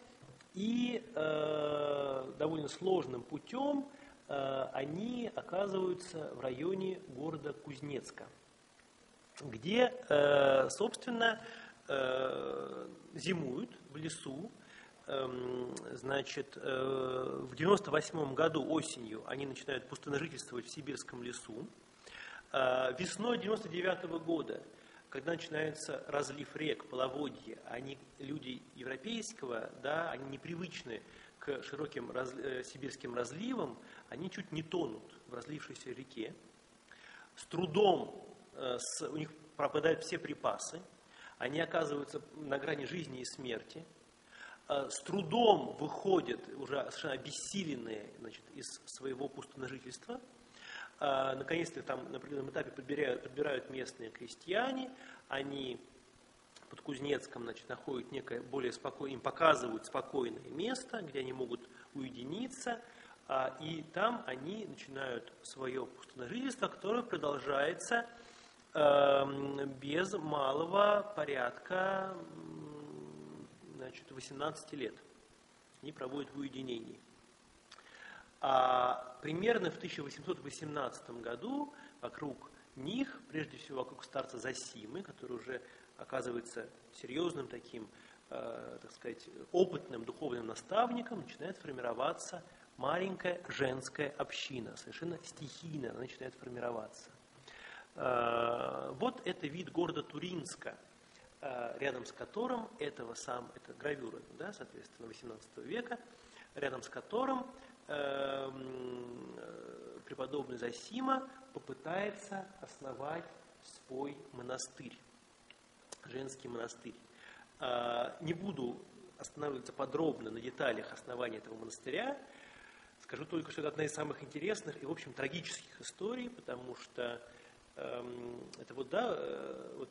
и э, довольно сложным путем э, они оказываются в районе города Кузнецка, где, э, собственно, э, зимуют в лесу. Э, значит, э, в 98 году осенью они начинают пустоножительствовать в сибирском лесу. Э, весной 99 года когда начинается разлив рек, половодье, они, люди европейского, да, они непривычны к широким раз, э, сибирским разливам, они чуть не тонут в разлившейся реке. С трудом э, с, у них пропадают все припасы, они оказываются на грани жизни и смерти, э, с трудом выходят уже совершенно обессиленные значит, из своего пустоножительства – наконец-то там на определенном этапе подбирают, подбирают местные крестьяне, они под Кузнецком значит, находят некое более спокойное, им показывают спокойное место, где они могут уединиться, а, и там они начинают свое пустынное жительство, которое продолжается э, без малого порядка значит, 18 лет. Они проводят в уединении. А примерно в 1818 году вокруг них, прежде всего вокруг старца Засимы, который уже оказывается серьезным таким, э, так сказать, опытным духовным наставником, начинает формироваться маленькая женская община, совершенно стихийно она начинает формироваться. Э, вот это вид города Туринска, э, рядом с которым этого сам, это гравюра, да, соответственно, 18 века, рядом с которым преподобный Засима попытается основать свой монастырь, женский монастырь. Э, не буду останавливаться подробно на деталях основания этого монастыря, скажу только, что это одна из самых интересных и, в общем, трагических историй, потому что э, это вот, да, э, вот,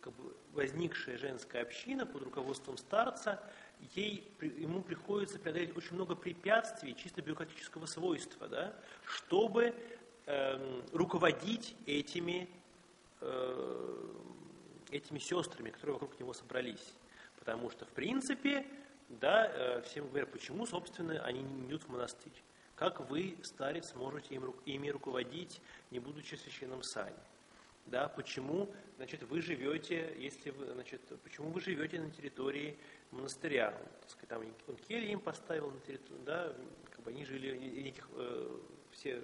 как бы возникшая женская община под руководством старца – ей, ему приходится преодолеть очень много препятствий чисто бюрократического свойства, да, чтобы э, руководить этими, э, этими сестрами, которые вокруг него собрались. Потому что, в принципе, да, э, всем говорят, почему, собственно, они не идут в монастырь. Как вы, старец, можете им, ими руководить, не будучи в священном сане? Да, почему, значит, вы живете, если вы, значит, почему вы живете на территории монастыря. Так сказать, там он кельи им поставил на территорию, да, как бы они жили, неких, э, все,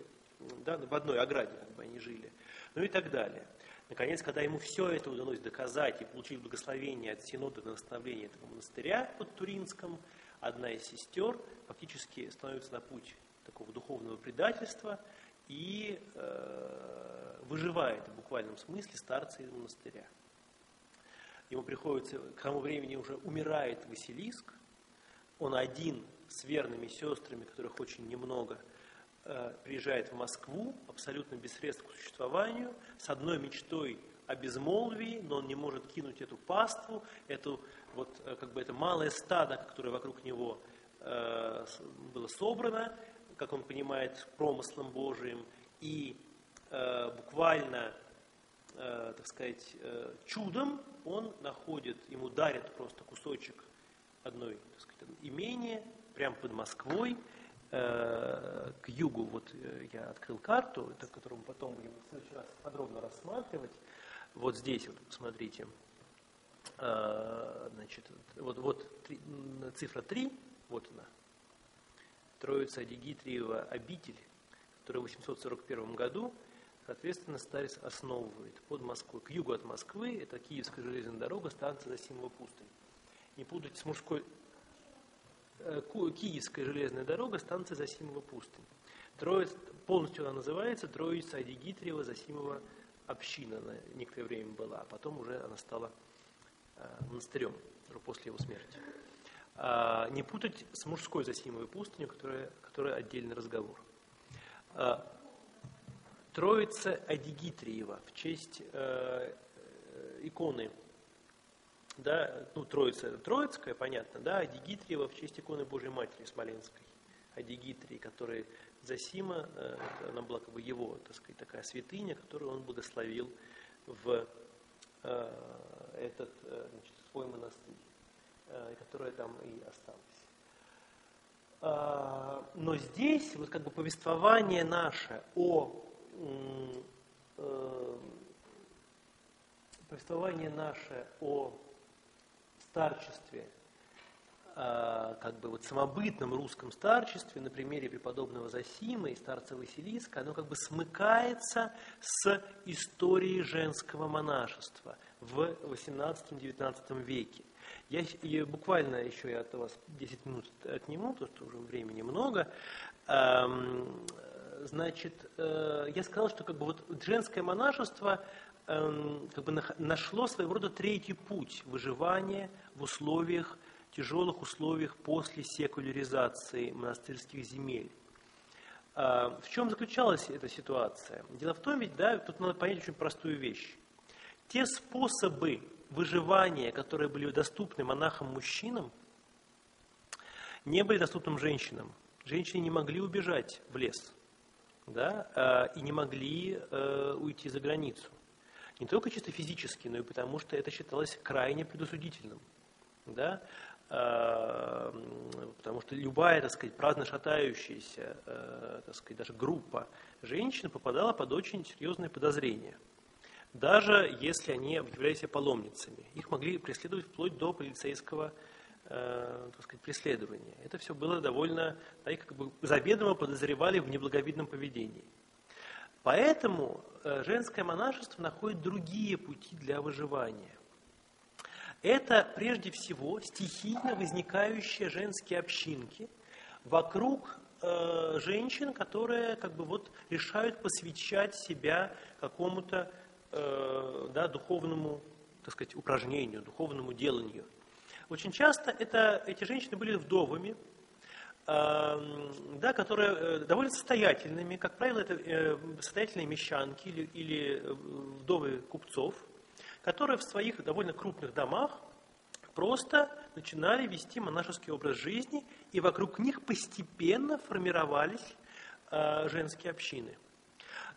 да, в одной ограде как бы они жили, ну и так далее. Наконец, когда ему все это удалось доказать и получить благословение от Синода на восстановление этого монастыря под Туринском, одна из сестер фактически становится на путь такого духовного предательства и э, выживает в буквальном смысле старца из монастыря ему приходится, к тому времени уже умирает Василиск, он один с верными сестрами, которых очень немного, э, приезжает в Москву, абсолютно без средств к существованию, с одной мечтой о безмолвии, но он не может кинуть эту паству, эту, вот, э, как бы это малое стадо, которое вокруг него э, было собрано, как он понимает, промыслом Божиим, и э, буквально э, так сказать, э, чудом он находит, ему дарят просто кусочек одной, так сказать, имения, прямо под Москвой, э, к югу, вот э, я открыл карту, это, которую мы потом будем в следующий раз подробно рассматривать. Вот здесь вот, посмотрите, э, значит, вот, вот три, цифра 3, вот она, Троица Дигитриева обитель, которая в 841 году Соответственно, старец основывает под Москвой. К югу от Москвы это Киевская железная дорога, станция Засимова пустынь. Не путать с мужской... Э, Киевская железная дорога, станция Засимова пустынь. Троиц... Полностью она называется Троица Адигитриева Засимова община. Она некоторое время была, а потом уже она стала э, монастырем после его смерти. А, не путать с мужской Засимовой пустынью, которая, которая отдельный разговор. Троица Адигитриева в честь э, э, иконы, да, ну, Троица Троицкая, понятно, да, Адигитриева в честь иконы Божьей Матери Смоленской, Адигитрии, которая Засима, э, она была как бы его, так сказать, такая святыня, которую он благословил в э, этот э, значит, свой монастырь, э, которая там и осталась. А, но здесь вот как бы повествование наше о повествование наше о старчестве, как бы вот самобытном русском старчестве на примере преподобного Засима и старца Василиска, оно как бы смыкается с историей женского монашества в 18-19 веке. Я, я буквально еще я от вас 10 минут отниму, потому что уже времени много. Эм, значит, э, я сказал, что как бы вот женское монашество эм, как бы нашло своего рода третий путь выживания в условиях, тяжелых условиях после секуляризации монастырских земель. В чем заключалась эта ситуация? Дело в том, ведь, да, тут надо понять очень простую вещь. Те способы выживания, которые были доступны монахам-мужчинам, не были доступны женщинам. Женщины не могли убежать в лес да, и не могли э, уйти за границу. Не только чисто физически, но и потому, что это считалось крайне предусудительным. Да? Э, потому что любая, так сказать, праздно шатающаяся, э, так сказать, даже группа женщин попадала под очень серьезные подозрения. Даже если они объявляли себя паломницами. Их могли преследовать вплоть до полицейского э, так сказать, преследования. Это все было довольно, да, как бы заведомо подозревали в неблаговидном поведении. Поэтому э, женское монашество находит другие пути для выживания. Это прежде всего стихийно возникающие женские общинки вокруг э, женщин, которые как бы вот решают посвящать себя какому-то э, да, духовному, так сказать, упражнению, духовному деланию. Очень часто это, эти женщины были вдовами, да, которые э, довольно состоятельными, как правило, это э, состоятельные мещанки или, или э, вдовы купцов, которые в своих довольно крупных домах просто начинали вести монашеский образ жизни, и вокруг них постепенно формировались женские общины.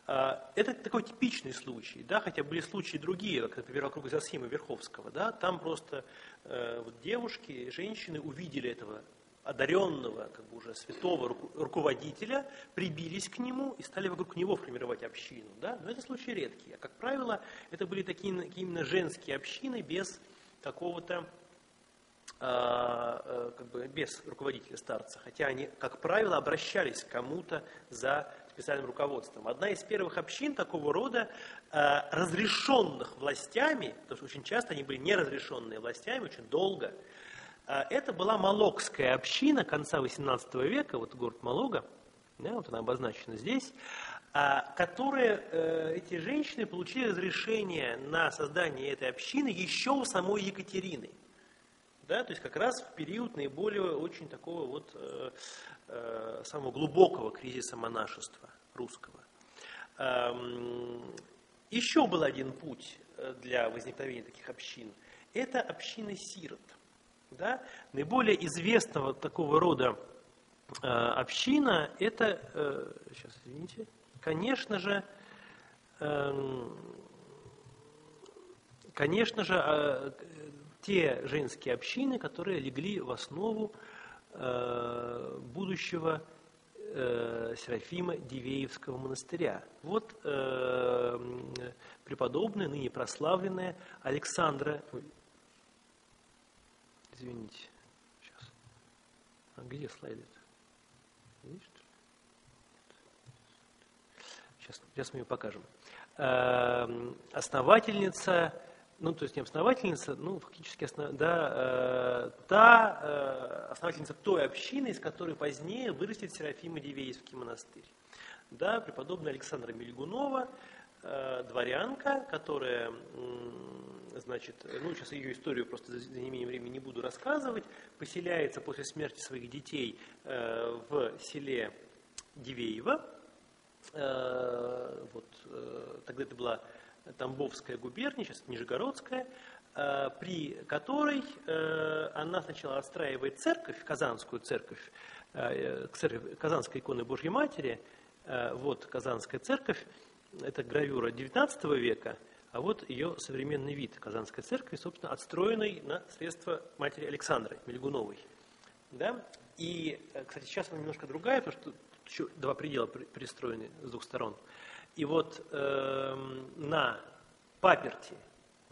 Это такой типичный случай, да, хотя были случаи другие, как, например, вокруг Зосима Верховского. Да, там просто э, вот девушки, женщины увидели этого одаренного, как бы уже святого руководителя, прибились к нему и стали вокруг него формировать общину. Да? Но это случаи редкие. А как правило, это были такие именно женские общины без какого-то а, э, как бы без руководителя старца, хотя они, как правило, обращались к кому-то за специальным руководством. Одна из первых общин такого рода, э, разрешенных властями, потому что очень часто они были неразрешенные властями, очень долго, а, это была Малокская община конца XVIII века, вот город Малога, да, вот она обозначена здесь, а, которые э, эти женщины получили разрешение на создание этой общины еще у самой Екатерины. Да, то есть как раз в период наиболее очень такого вот э, э, самого глубокого кризиса монашества русского. Еще был один путь для возникновения таких общин. Это общины сирот – да? Наиболее известного такого рода э, община, это, э, сейчас, извините, конечно же, э, конечно же, э, те женские общины, которые легли в основу э, будущего э, Серафима Дивеевского монастыря. Вот э, преподобная, ныне прославленная Александра, Извините. Сейчас. А где слайды? Есть? Сейчас, сейчас мы ее покажем. Основательница, ну, то есть не основательница, ну, фактически, основ, да, э, та э, основательница той общины, из которой позднее вырастет Серафима Дивеевский монастырь. Да, преподобная Александра Мельгунова, э, дворянка, которая значит, ну, сейчас ее историю просто за неимением времени не буду рассказывать, поселяется после смерти своих детей э, в селе Дивеево, э, вот, э, тогда это была Тамбовская губерния, сейчас Нижегородская, э, при которой э, она сначала отстраивает церковь, Казанскую церковь, э, церковь Казанской иконы Божьей Матери, вот Казанская церковь, это гравюра XIX века – а вот ее современный вид Казанской церкви, собственно, отстроенный на средства матери Александры Мельгуновой. Да? И, кстати, сейчас она немножко другая, потому что еще два предела пристроены с двух сторон. И вот э, на паперти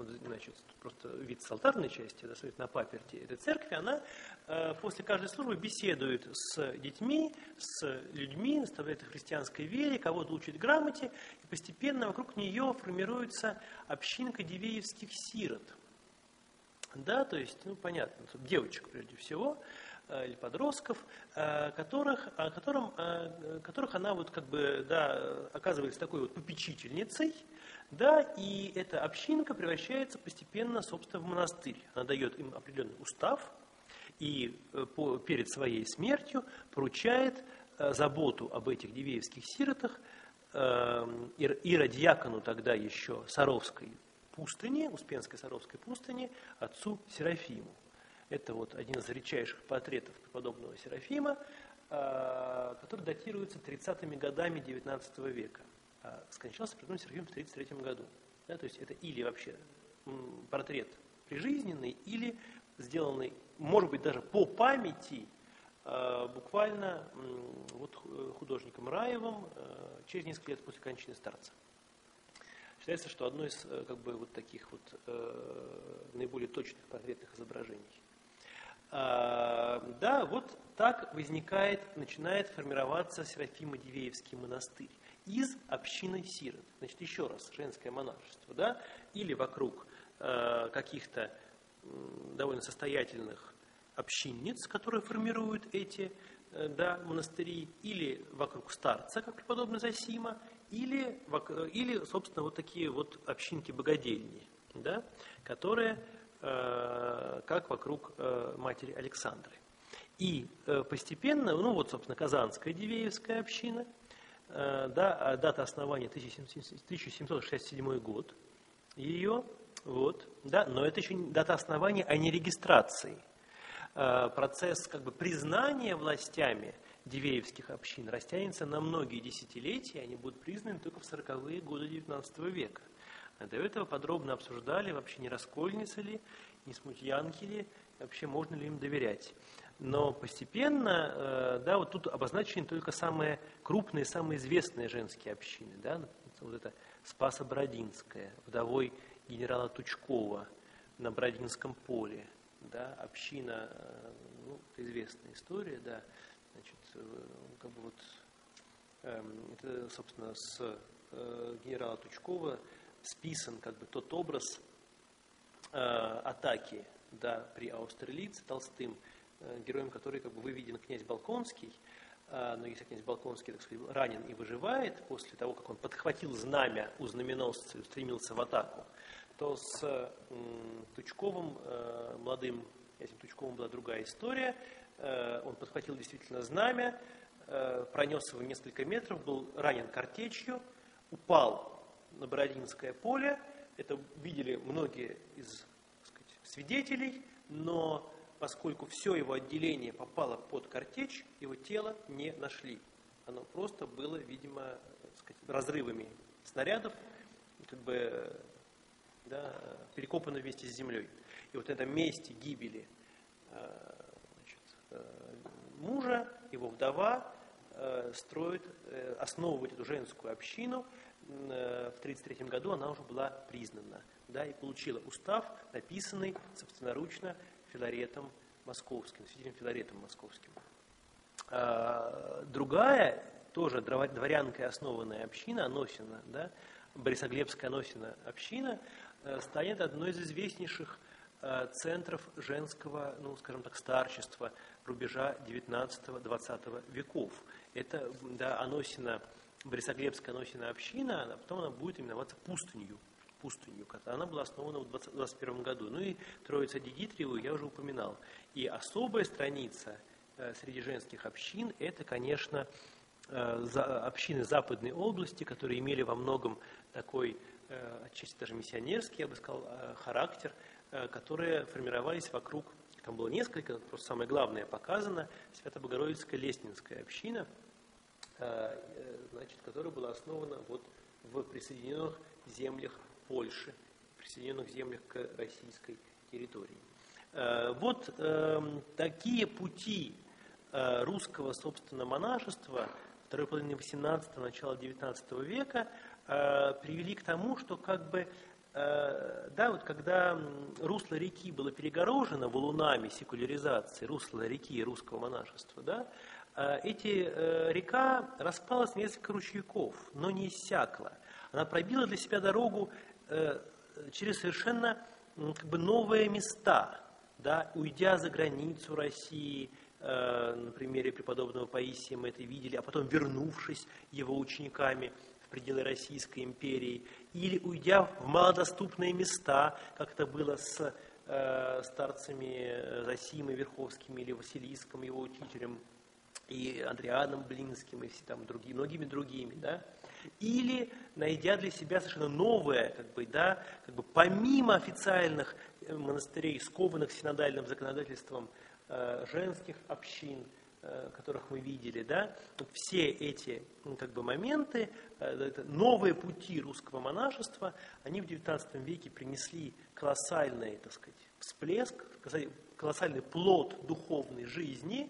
вот, значит, просто вид с алтарной части, да, на паперти этой церкви, она э, после каждой службы беседует с детьми, с людьми, наставляет их христианской вере, кого-то учит грамоте, и постепенно вокруг нее формируется общинка дивеевских сирот. Да, то есть, ну, понятно, девочек прежде всего, или подростков, э, которых, которым, э, которых она вот как бы, да, оказывается такой вот попечительницей, да, и эта общинка превращается постепенно, собственно, в монастырь. Она дает им определенный устав и э, по, перед своей смертью поручает заботу об этих дивеевских сиротах иродиакону тогда еще Саровской пустыни, Успенской Саровской пустыни, отцу Серафиму. Это вот один из редчайших портретов преподобного Серафима, который датируется 30-ми годами XIX века. А скончался преподобный Серафим в 1933 году. Да, то есть это или вообще портрет прижизненный, или сделанный, может быть, даже по памяти а, буквально вот художником Раевым а, через несколько лет после кончины старца. Считается, что одно из э, как бы, вот таких вот э, наиболее точных портретных изображений. А, да, вот так возникает, начинает формироваться Серафимо-Дивеевский монастырь из общины сирот. Значит, еще раз, женское монашество, да, или вокруг э, каких-то довольно состоятельных общинниц, которые формируют эти э, да, монастыри, или вокруг старца, как преподобный Засима, или, или, собственно, вот такие вот общинки богадельни, да, которые э, как вокруг э, матери Александры. И э, постепенно, ну вот, собственно, Казанская Дивеевская община, э, да, а дата основания 1767 год ее, вот, да, но это еще дата основания, а не регистрации. Э, процесс как бы признания властями дивеевских общин растянется на многие десятилетия, они будут признаны только в 40-е годы XIX века. А до этого подробно обсуждали, вообще не раскольницы ли, не смутьянки ли, вообще можно ли им доверять. Но постепенно, э, да, вот тут обозначены только самые крупные, самые известные женские общины. Да? Вот это Спаса Бородинская, вдовой генерала Тучкова на Бородинском поле. Да? Община, э, ну, это известная история, да, значит, э, как бы вот, эм, это, собственно, с генерала Тучкова списан как бы тот образ атаки да, при Аустерлице Толстым – Э, героем которой как бы выведен князь Балконский, э, но если князь Балконский, так сказать, ранен и выживает после того, как он подхватил знамя у знаменосца и устремился в атаку, то с Тучковым, э, молодым князем Тучковым была другая история. Он подхватил действительно знамя, пронес его несколько метров, был ранен картечью, упал на Бородинское поле. Это видели многие из сказать, свидетелей, но поскольку все его отделение попало под картечь, его тело не нашли. Оно просто было, видимо, сказать, разрывами снарядов, как бы да, перекопано вместе с землей. И вот это месте гибели э, значит, э, мужа, его вдова, э, строит, основывает эту женскую общину. В 1933 году она уже была признана да, и получила устав, написанный собственноручно Филаретом Московским, святителем Филаретом Московским. А, другая, тоже дворянкой основанная община, Аносина, да, Борисоглебская Аносина община, э, станет одной из известнейших э, центров женского, ну, скажем так, старчества рубежа 19-20 веков. Это да, Аносина, Борисоглебская Аносина община, а потом она будет именоваться пустынью пустынью. Она была основана в 2021 году. Ну и Троица Дигитриеву я уже упоминал. И особая страница э, среди женских общин – это, конечно, э, общины Западной области, которые имели во многом такой, э, отчасти даже миссионерский, я бы сказал, характер, которые формировались вокруг, там было несколько, просто самое главное показано, Свято-Богородицкая Лестнинская община, значит, которая была основана вот в присоединенных землях Польши, присоединенных землях к российской территории. Э, вот такие пути э, русского, собственно, монашества второй половины XVIII, начала XIX века э, привели к тому, что как бы да, вот когда русло реки было перегорожено валунами секуляризации, русло реки русского монашества, да, эти река распалась на несколько ручейков, но не иссякла. Она пробила для себя дорогу Э, через совершенно как бы новые места, да, уйдя за границу России, э, на примере преподобного Паисия мы это видели, а потом вернувшись его учениками в пределы Российской империи, или уйдя в малодоступные места, как это было с э, старцами Засимой Верховскими или Василиском, его учителем, и Андрианом Блинским, и все там другие, многими другими, да, или найдя для себя совершенно новое, как бы, да, как бы помимо официальных э, монастырей, скованных синодальным законодательством э, женских общин, э, которых мы видели, да, все эти ну, как бы, моменты, э, новые пути русского монашества, они в XIX веке принесли колоссальный, так сказать, всплеск, колоссальный плод духовной жизни,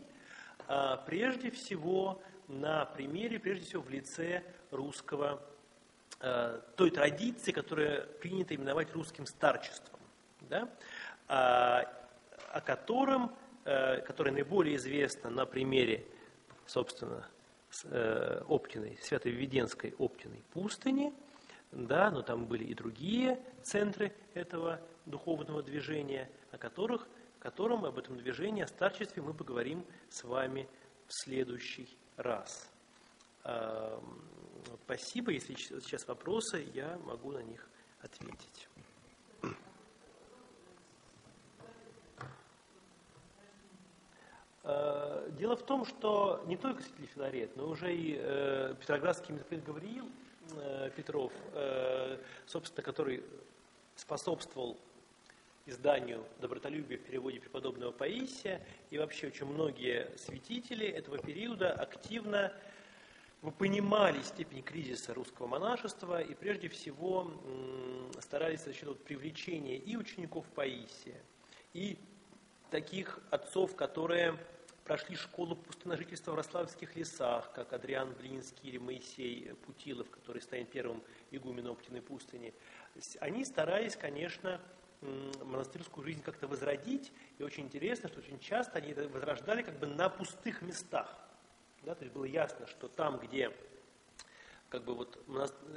прежде всего на примере, прежде всего в лице русского, э, той традиции, которая принято именовать русским старчеством, да, а, о котором, которое наиболее известно на примере, собственно, э, Оптиной, Свято-Введенской Оптиной пустыни, да, но там были и другие центры этого духовного движения, о которых, котором об этом движении, о старчестве мы поговорим с вами в следующий раз. Спасибо. Если сейчас вопросы, я могу на них ответить. А, дело в том, что не только святитель Филарет, но уже и э, петроградский митрополит Гавриил э, Петров, э, собственно, который способствовал изданию «Добротолюбие» в переводе преподобного Паисия, и вообще очень многие святители этого периода активно вы понимали степень кризиса русского монашества и прежде всего старались за счет вот привлечения и учеников Паисия, и таких отцов, которые прошли школу пустыножительства в Рославских лесах, как Адриан Блинский или Моисей Путилов, который станет первым игуменом Оптиной пустыни. Они старались, конечно, монастырскую жизнь как-то возродить, и очень интересно, что очень часто они это возрождали как бы на пустых местах. Да, то есть было ясно, что там, где как бы вот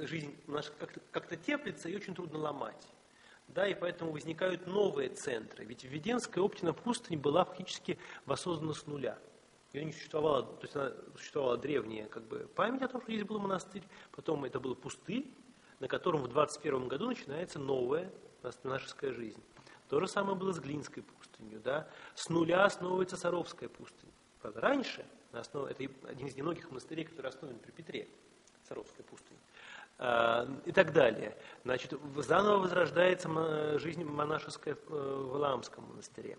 жизнь как-то, как-то теплится, ее очень трудно ломать. Да, и поэтому возникают новые центры. Ведь Введенская Оптина пустынь была фактически воссоздана с нуля. Ее не существовало, то есть она существовала древняя как бы, память о том, что здесь был монастырь, потом это был пустырь, на котором в 21 году начинается новая монашеская жизнь. То же самое было с Глинской пустынью. Да? С нуля основывается Саровская пустынь. Правда, раньше на основе, это один из немногих монастырей, который основан при Петре, Саровская пустынь. А, и так далее. Значит, заново возрождается жизнь монашеская в э, Валаамском монастыре.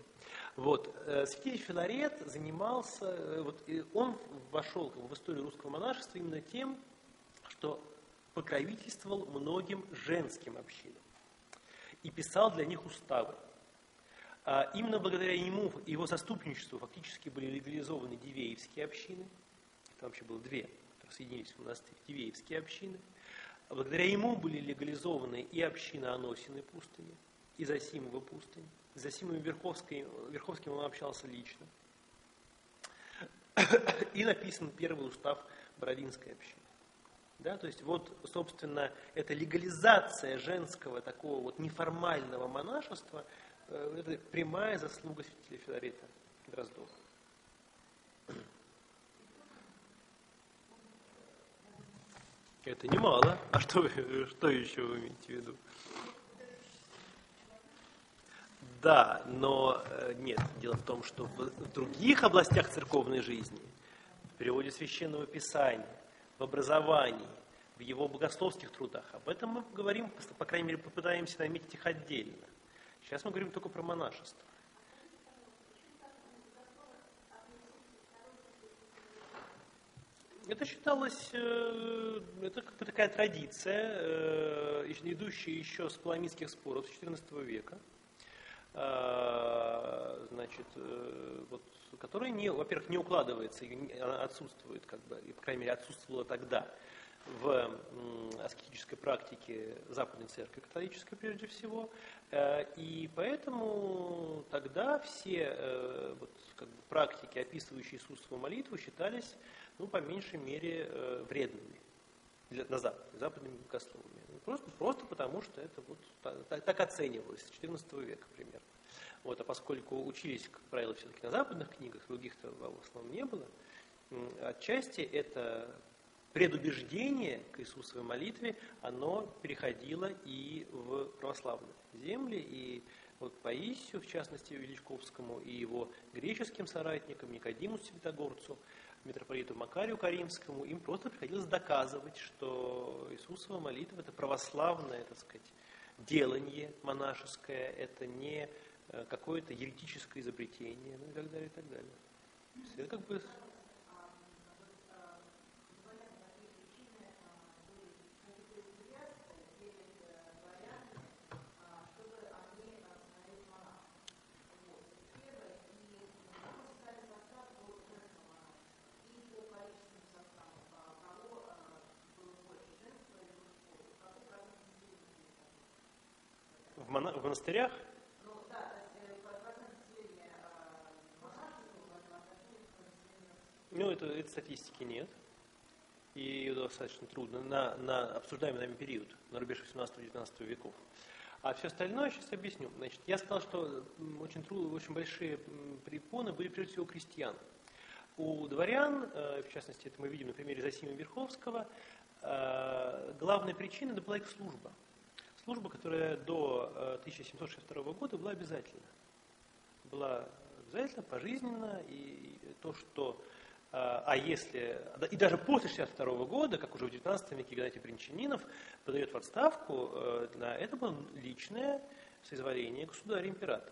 Вот. Э, святитель Филарет занимался, э, вот, он вошел в историю русского монашества именно тем, что покровительствовал многим женским общинам и писал для них уставы. А именно благодаря ему, его заступничеству фактически были легализованы дивеевские общины. Там вообще было две, которые соединились в монастырь, дивеевские общины. А благодаря ему были легализованы и община Аносиной пустыни, и Засимова пустыни. С Засимовым Верховским он общался лично. И написан первый устав Бородинской общины. Да, то есть вот, собственно, эта легализация женского такого вот неформального монашества – Э, это прямая заслуга святителя Филарета Дроздова. Это немало. А что, что еще вы имеете в виду? Да, но э, нет, дело в том, что в других областях церковной жизни, в переводе священного писания, в образовании, в его богословских трудах, об этом мы говорим, по крайней мере, попытаемся наметить их отдельно. Сейчас мы говорим только про монашество. Это считалось, э, это как бы такая традиция, э, идущая еще с паламистских споров с XIV века, значит, вот, которая, не, во-первых, не укладывается, она отсутствует, как бы, и, по крайней мере, отсутствовала тогда в аскетической практике Западной Церкви, католической прежде всего, э, и поэтому тогда все э, вот, как бы, практики, описывающие Иисусову молитву, считались, ну, по меньшей мере, э, вредными для, на Запад, западными богословами. Просто, просто потому, что это вот так, так оценивалось с XIV века примерно. Вот, а поскольку учились, как правило, все-таки на западных книгах, других-то в основном не было, отчасти это предубеждение к Иисусовой молитве, оно переходило и в православные земли, и вот Паисию, в частности, Величковскому, и его греческим соратникам, Никодиму Святогорцу, митрополиту Макарию Каримскому, им просто приходилось доказывать, что Иисусова молитва – это православное, так сказать, делание монашеское, это не э, какое-то еретическое изобретение, ну и так далее, и так далее. Это как бы монастырях? Ну, это, это статистики нет. И ее достаточно трудно на, на обсуждаемый нами период, на рубеж 18-19 веков. А все остальное сейчас объясню. Значит, я сказал, что очень, труд, очень большие препоны были прежде всего у крестьян. У дворян, э, в частности, это мы видим на примере Засима Верховского, э, главная причина – это была их служба служба, которая до 1762 э, года была обязательна. Была обязательно, пожизненно, и то, что э, а если, и даже после 62 года, как уже в 19 веке Игнатий Бринчанинов подает в отставку, э, это было личное соизволение государя-императора.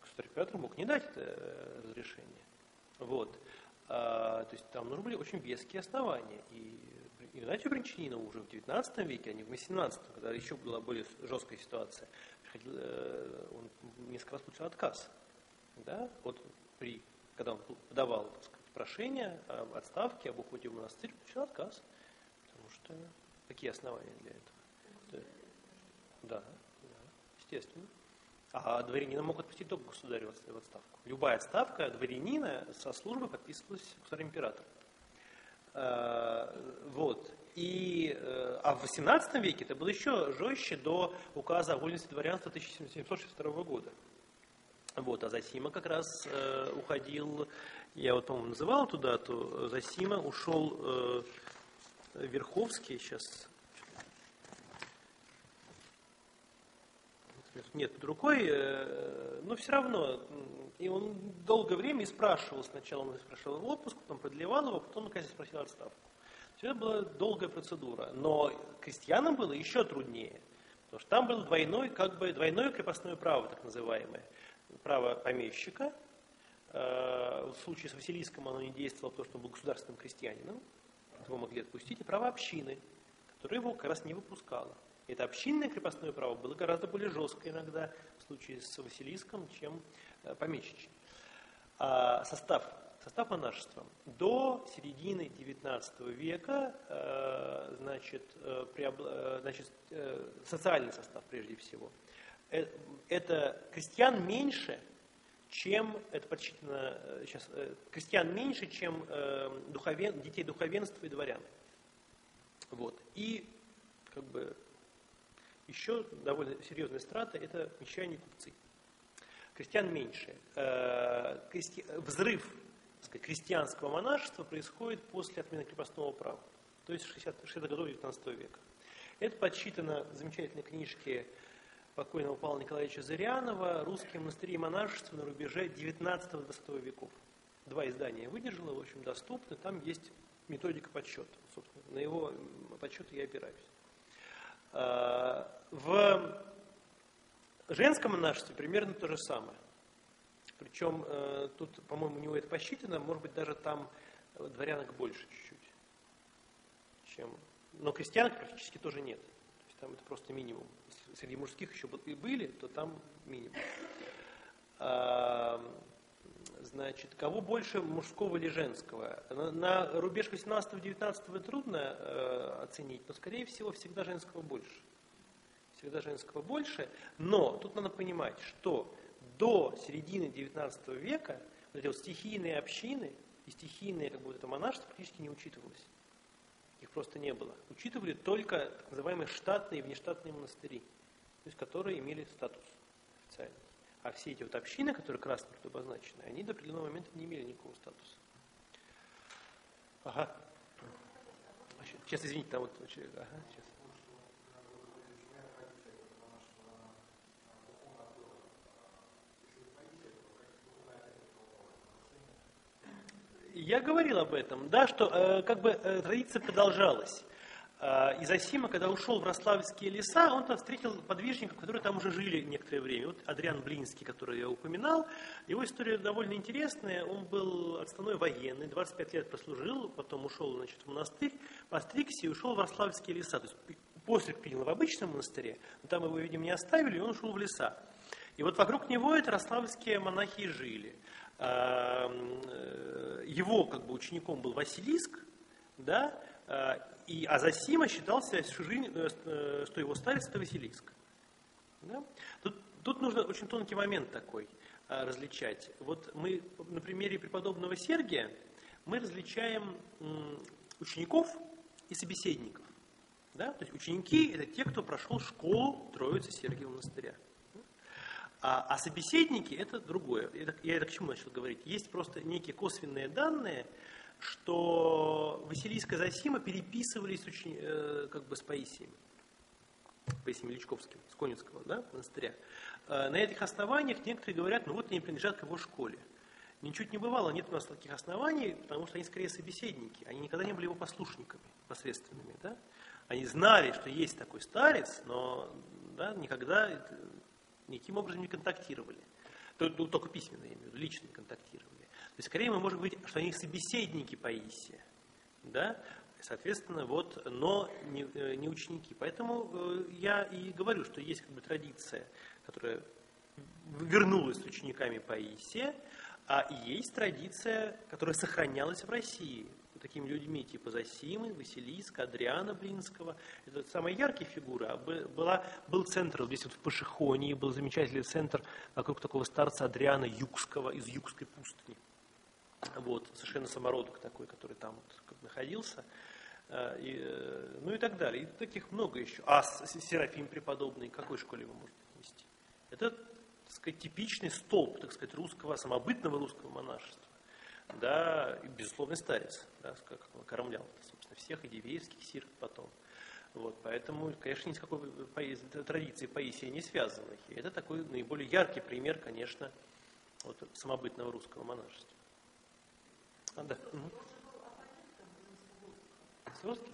Государь-император мог не дать это разрешение. Вот. А, то есть там нужны были очень веские основания. И Игнатию Бринчанинову уже в XIX веке, а не в XVIII, когда еще была более жесткая ситуация, э, он несколько раз получил отказ. Да? Вот при, когда он подавал сказать, прошение об отставке, об уходе в монастырь, получил отказ. Потому что какие основания для этого? Да, да, естественно. А дворянина мог отпустить только государю в отставку. Любая отставка дворянина со службы подписывалась государь-император. Э, вот. И, э, а в XVIII веке это было еще жестче до указа о вольности дворянства 1762 года. Вот, а Засима как раз э, уходил, я вот, по-моему, называл эту дату, Засима ушел э, Верховский, сейчас нет под рукой, э, но все равно. И он долгое время и спрашивал. Сначала он спрашивал отпуск, потом продлевал его, потом, наконец, спросил отставку. Все это была долгая процедура. Но крестьянам было еще труднее. Потому что там было двойной, как бы, двойное крепостное право, так называемое. Право помещика. Э, в случае с Василийском оно не действовало, потому что он был государственным крестьянином. Его могли отпустить. И право общины, которое его как раз не выпускало. Это общинное крепостное право было гораздо более жесткое иногда в случае с Василиском, чем э, помещичье. А состав, состав монашества. До середины XIX века э, значит, э, значит, социальный состав прежде всего. Это крестьян меньше, чем, это подсчитано сейчас, крестьян меньше, чем духовен, детей духовенства и дворян. Вот. И как бы еще довольно серьезная страта – это мещане и купцы. Крестьян меньше. Э, взрыв сказать, крестьянского монашества происходит после отмены крепостного права, то есть 60-х 60 годов XIX века. Это подсчитано в замечательной книжке покойного Павла Николаевича Зырянова «Русские монастыри и монашество на рубеже 19-20 веков». Два издания выдержало, в общем, доступны. Там есть методика подсчета. Собственно, на его подсчеты я опираюсь. Э, в женском монашестве примерно то же самое. Причем э, тут, по-моему, у него это посчитано, может быть, даже там дворянок больше чуть-чуть, чем... Но крестьянок практически тоже нет. То есть там это просто минимум. Если среди мужских еще и были, то там минимум. Значит, кого больше, мужского или женского? На, на рубеж 18-19 трудно э, оценить, но, скорее всего, всегда женского больше. Всегда женского больше, но тут надо понимать, что до середины 19 века вот эти вот стихийные общины и стихийные как бы, это монашество практически не учитывалось. Их просто не было. Учитывали только так называемые штатные и внештатные монастыри, то есть которые имели статус официальный. А все эти вот общины, которые красным тут обозначены, они до определенного момента не имели никакого статуса. Ага. Сейчас, извините, там вот человек. Ага, сейчас. Я говорил об этом, да, что э, как бы э, традиция продолжалась. Э, из Асима, когда ушел в Рославские леса, он там встретил подвижников, которые там уже жили некоторое время. Вот Адриан Блинский, который я упоминал, его история довольно интересная. Он был отставной военный, 25 лет прослужил, потом ушел значит, в монастырь, постригся и ушел в Рославские леса. То есть постриг принял в обычном монастыре, но там его, видимо, не оставили, и он ушел в леса. И вот вокруг него это рославские монахи жили. Эм, э, его как бы учеником был Василиск, да, э, и Азасима считался, жизнь, э, что его старец это Василиск. Да? Тут, тут нужно очень тонкий момент такой различать. Вот мы на примере преподобного Сергия мы различаем учеников и собеседников. Да? То есть ученики это те, кто прошел школу Троицы Сергиева монастыря. А, а собеседники это другое. Это, я это к чему начал говорить? Есть просто некие косвенные данные, что Василийская Зосима переписывались очень, э, как бы с Паисием. Паисием Ильичковским, с Конецкого да, монастыря. Э, на этих основаниях некоторые говорят, ну вот они принадлежат к его школе. Ничуть не бывало, нет у нас таких оснований, потому что они скорее собеседники, они никогда не были его послушниками посредственными. Да? Они знали, что есть такой старец, но да, никогда никаким образом не контактировали. Только письменно, я имею в виду, лично не контактировали. То есть, скорее мы можем говорить, что они собеседники Паисия. Да? Соответственно, вот, но не, э, не ученики. Поэтому э, я и говорю, что есть как бы традиция, которая вернулась с учениками Паисия, а есть традиция, которая сохранялась в России такими людьми типа Засимы, Василиска, Адриана Блинского. Это самые яркие фигуры. А была, был центр, здесь вот в Пашихонии был замечательный центр вокруг такого старца Адриана Югского из Югской пустыни. Вот, совершенно самородок такой, который там вот находился. А, и, э, ну и так далее. И таких много еще. А Серафим преподобный, к какой школе вы можете отнести? Это, так сказать, типичный столб, так сказать, русского, самобытного русского монашества да, и безусловный старец, да, как он кормлял, собственно, всех, и Дивеевских сир потом. Вот, поэтому, конечно, ни с какой традиции Паисия не связаны. И это такой наиболее яркий пример, конечно, вот, самобытного русского монашества. А, да. Угу. Сорский?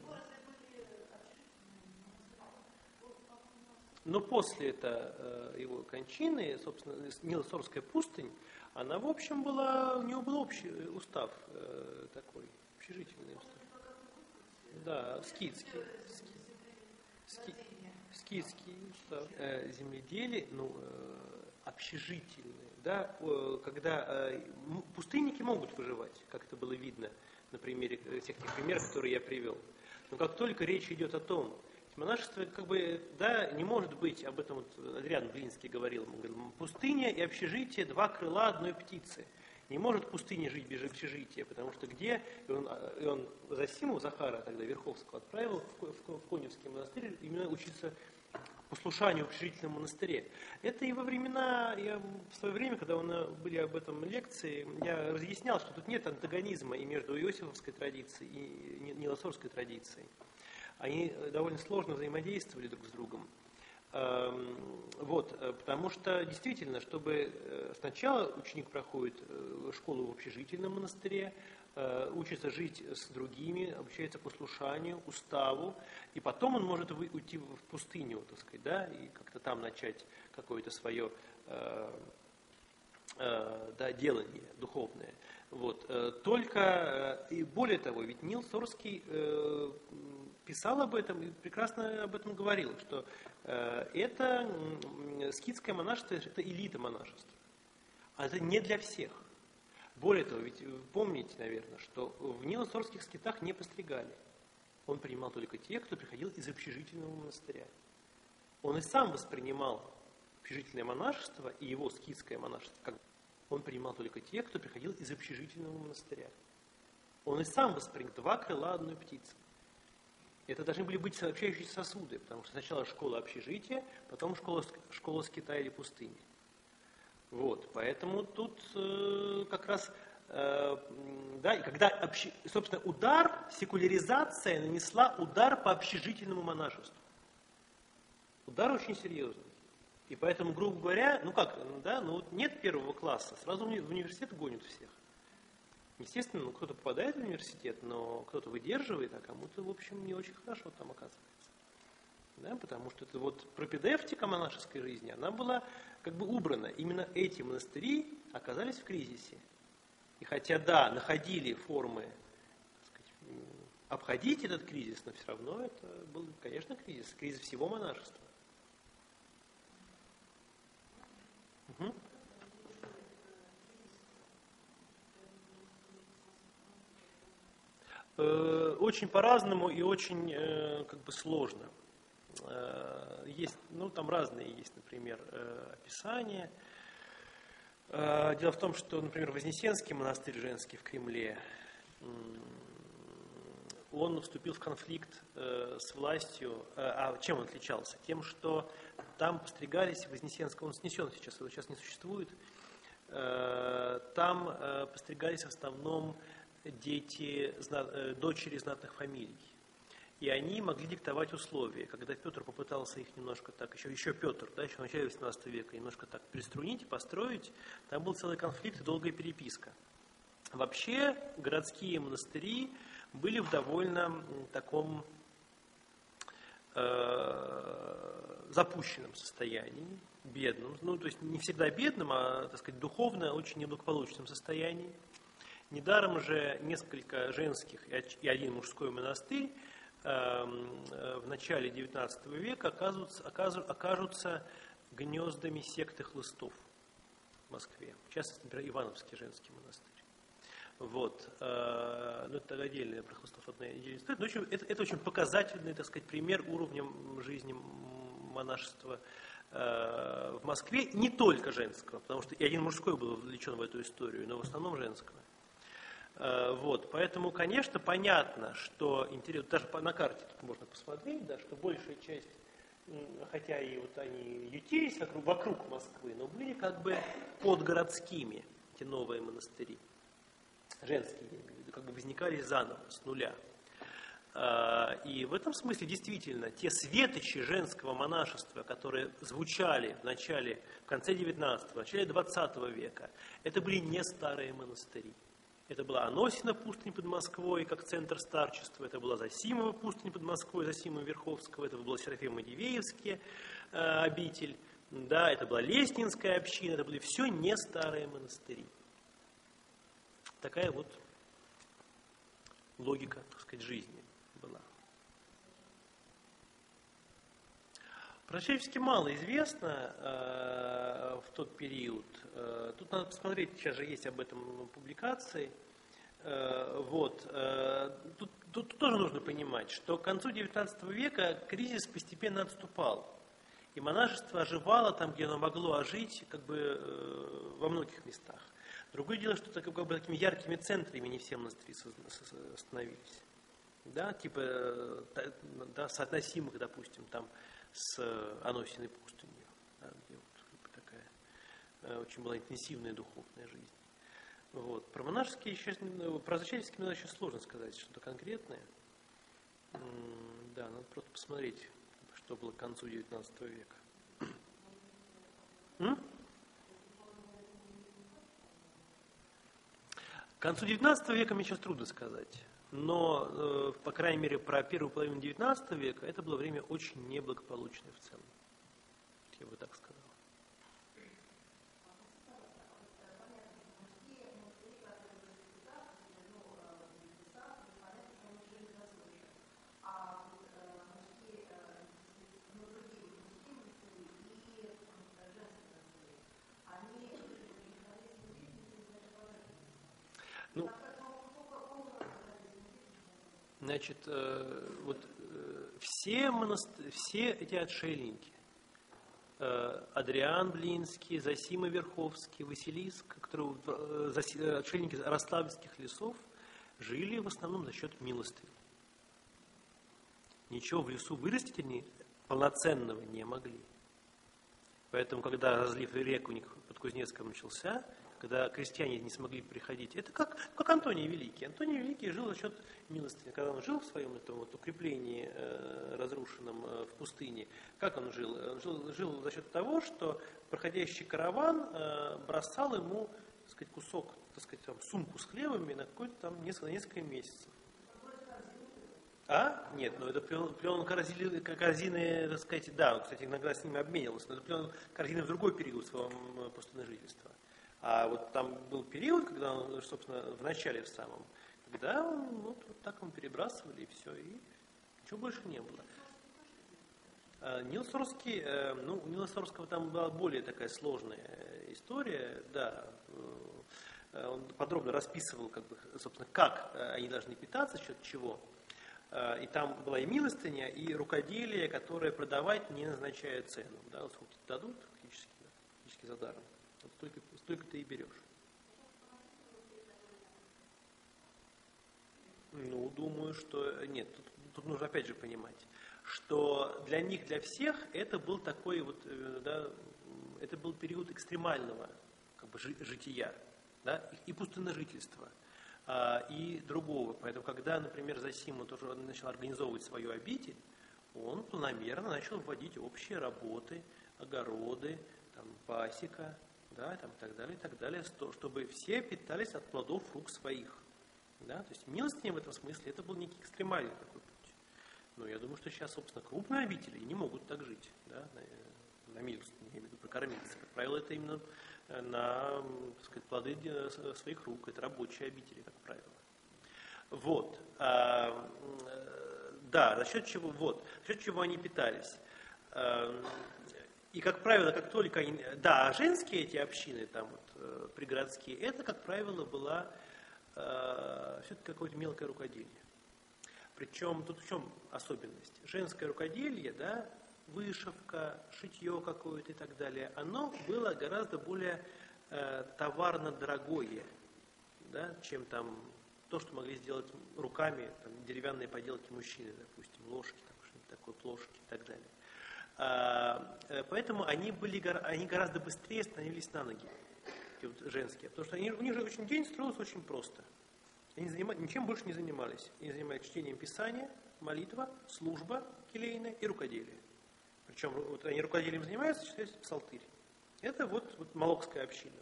Но после это, э, его кончины, собственно, Нилосорская пустынь, она, в общем, была, у него был общий устав э, такой, общежительный устав. Да, скидский. Ски, скидский устав. Э, земледелие, ну, э, общежительный. Да, э, когда э, пустынники могут выживать, как это было видно на примере всех тех примеров, которые я привел. Но как только речь идет о том, Монашество, как бы, да, не может быть, об этом вот Адриан Блинский говорил, он говорил, пустыня и общежитие, два крыла одной птицы. Не может пустыня жить без общежития, потому что где, и он, и он Засиму, Захара, тогда Верховского, отправил в Коневский монастырь именно учиться послушанию в общежительном монастыре. Это и во времена, я в свое время, когда нас были об этом лекции, я разъяснял, что тут нет антагонизма и между иосифовской традицией и нилосорской традицией они э, довольно сложно взаимодействовали друг с другом. Эм, вот, э, потому что действительно, чтобы э, сначала ученик проходит школу в общежительном монастыре, учится жить с другими, обучается послушанию, уставу, и потом он может уйти в пустыню, так сказать, да, и как-то там начать какое-то свое да, делание духовное. Вот. Только, и более того, ведь Нил Сорский писал об этом и прекрасно об этом говорил, что э, это скидское монашество, это элита монашества. А это не для всех. Более того, ведь вы помните, наверное, что в Нилосорских скитах не постригали. Он принимал только тех, кто приходил из общежительного монастыря. Он и сам воспринимал общежительное монашество и его скидское монашество, как он принимал только тех, кто приходил из общежительного монастыря. Он и сам воспринял два крыла одной птицы. Это должны были быть сообщающие сосуды, потому что сначала школа общежития, потом школа, школа скита или пустыни. Вот, поэтому тут э, как раз, э, да, и когда, общ... собственно, удар, секуляризация нанесла удар по общежительному монашеству. Удар очень серьезный. И поэтому, грубо говоря, ну как, да, ну вот нет первого класса, сразу в университет гонят всех. Естественно, ну, кто-то попадает в университет, но кто-то выдерживает, а кому-то, в общем, не очень хорошо там оказывается. Да, потому что это вот пропедевтика монашеской жизни, она была как бы убрана. Именно эти монастыри оказались в кризисе. И хотя, да, находили формы сказать, обходить этот кризис, но все равно это был, конечно, кризис, кризис всего монашества. Угу. Очень по-разному и очень э, как бы сложно. Э, есть, ну там разные есть, например, описания. Дело в том, что, например, Вознесенский монастырь женский в Кремле, он вступил в конфликт с властью. А чем он отличался? Тем, что там постригались Вознесенского, он снесен сейчас, его сейчас не существует. Там постригались в основном дети, э, дочери знатных фамилий. И они могли диктовать условия. Когда Петр попытался их немножко так, еще, еще Петр, да, еще в начале 18 века, немножко так приструнить построить, там был целый конфликт и долгая переписка. Вообще городские монастыри были в довольно таком э, запущенном состоянии, бедном, ну то есть не всегда бедном, а так сказать духовно очень неблагополучном состоянии. Недаром же несколько женских и один мужской монастырь в начале XIX века окажутся, окажутся гнездами секты хлыстов в Москве. В частности, например, Ивановский женский монастырь. Вот. Э, ну, это отдельная про хлыстов одна история. Но очень, это, это очень показательный, так сказать, пример уровня жизни монашества э, в Москве. Не только женского, потому что и один мужской был вовлечен в эту историю, но в основном женского. Э, вот, поэтому, конечно, понятно, что интересно, даже на карте тут можно посмотреть, да, что большая часть, хотя и вот они ютились вокруг, вокруг Москвы, но были как бы подгородскими, эти новые монастыри. Женские, как бы возникали заново, с нуля. Э, и в этом смысле действительно те светочи женского монашества, которые звучали в начале, в конце 19 в начале 20 века, это были не старые монастыри. Это была Аносина пустынь под Москвой, как центр старчества. Это была Засимова пустынь под Москвой, Засимова Верховского. Это была Серафима Дивеевский э, обитель. Да, это была Леснинская община. Это были все не старые монастыри. Такая вот логика, так сказать, жизни была. Практически мало известно э, в тот период. Э, тут надо посмотреть, сейчас же есть об этом публикации. Э, вот. Э, тут, тут тоже нужно понимать, что к концу XIX века кризис постепенно отступал. И монашество оживало там, где оно могло ожить, как бы э, во многих местах. Другое дело, что так, как бы такими яркими центрами не все монастыри становились. Да, типа да, соотносимых, допустим, там с Аносиной пустынью, да, где вот такая э, очень была интенсивная духовная жизнь. Вот. Про монашеские еще, ну, про зачательские места еще сложно сказать что-то конкретное. Да, надо просто посмотреть, что было к концу XIX века. М? К концу XIX века мне сейчас трудно сказать но, э, по крайней мере, про первую половину XIX века это было время очень неблагополучное в целом. Я бы так сказал. Значит, э, вот э, все, монастырь, все эти отшельники, э, Адриан Блинский, Засима Верховский, Василиск, которые, отшельники Рославских лесов, жили в основном за счет милостыни. Ничего в лесу вырастить они полноценного не могли. Поэтому, когда разлив реку под Кузнецком начался, когда крестьяне не смогли приходить. Это как, как Антоний Великий. Антоний Великий жил за счет милости. Когда он жил в своем этом вот укреплении э, разрушенном э, в пустыне, как он жил? Он жил, жил за счет того, что проходящий караван э, бросал ему так сказать, кусок так сказать, там, сумку с хлебами на какой-то там несколько, несколько месяцев. А? Нет, ну это плен корзины, корзины, так сказать, да, кстати, иногда с ними обменивался, но это плен корзины в другой период своего постоянного жительства. А вот там был период, когда он, собственно, в начале в самом, когда он, вот, вот так он перебрасывали и все, и ничего больше не было. А, Нил Сорский, э, ну, у Нила Сорского там была более такая сложная история, да, э, он подробно расписывал, как бы, собственно, как э, они должны питаться, счет чего. И там была и милостыня, и рукоделие, которое продавать не назначая цену. Да, вот сколько дадут, фактически, да, фактически за даром. Вот столько, столько ты и берешь. Ну, думаю, что нет, тут, тут нужно опять же понимать, что для них, для всех это был такой вот, э, да, это был период экстремального как бы, жития, да, и пустынножительства. жительства а, и другого. Поэтому, когда, например, Засиму тоже начал организовывать свою обитель, он планомерно начал вводить общие работы, огороды, там, пасека, да, там, и так далее, и так далее, чтобы все питались от плодов рук своих. Да? То есть милостыня в этом смысле это был некий экстремальный такой путь. Но я думаю, что сейчас, собственно, крупные обители не могут так жить, да, на, на милостыню, я имею в виду прокормиться. Как правило, это именно на так сказать, плоды своих рук. Это рабочие обители, как правило. Вот. А, да, за счет чего, вот, за счет чего они питались. И, как правило, как только они... Да, женские эти общины, там вот, э, пригородские, это, как правило, была э, все-таки какое-то мелкое рукоделие. Причем тут в чем особенность? Женское рукоделие, да, вышивка, шитье какое-то и так далее, оно было гораздо более э, товарно дорогое, да, чем там то, что могли сделать руками там, деревянные поделки мужчины, допустим, ложки, там, что-нибудь такое, плошки и так далее. А, э, поэтому они, были, они гораздо быстрее становились на ноги, женские, потому что они, у них же очень день строился очень просто. Они занимались, ничем больше не занимались. Они занимались чтением Писания, молитва, служба келейная и рукоделие причем вот они руководителем занимаются, читают псалтырь. Это вот, вот Молокская община.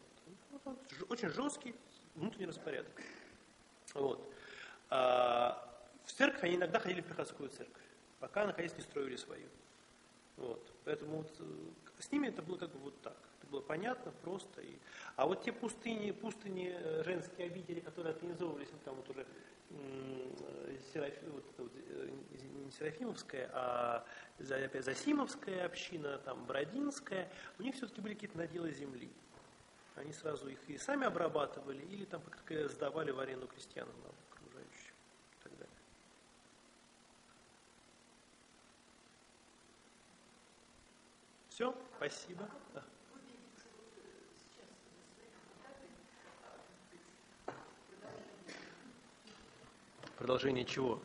Вот, вот, очень жесткий внутренний распорядок. Вот. А, в церковь они иногда ходили в приходскую церковь, пока наконец не строили свою. Вот. Поэтому вот, э, с ними это было как бы вот так. Это было понятно, просто. И... А вот те пустыни, пустыни э, женские обители, которые организовывались, ну, там вот уже вот это вот, э, не Серафимовская, а Засимовская община, там Бродинская, у них все-таки были какие-то наделы земли. Они сразу их и сами обрабатывали, или там сдавали в аренду крестьянам окружающим и так далее. Все, спасибо. Продолжение чего?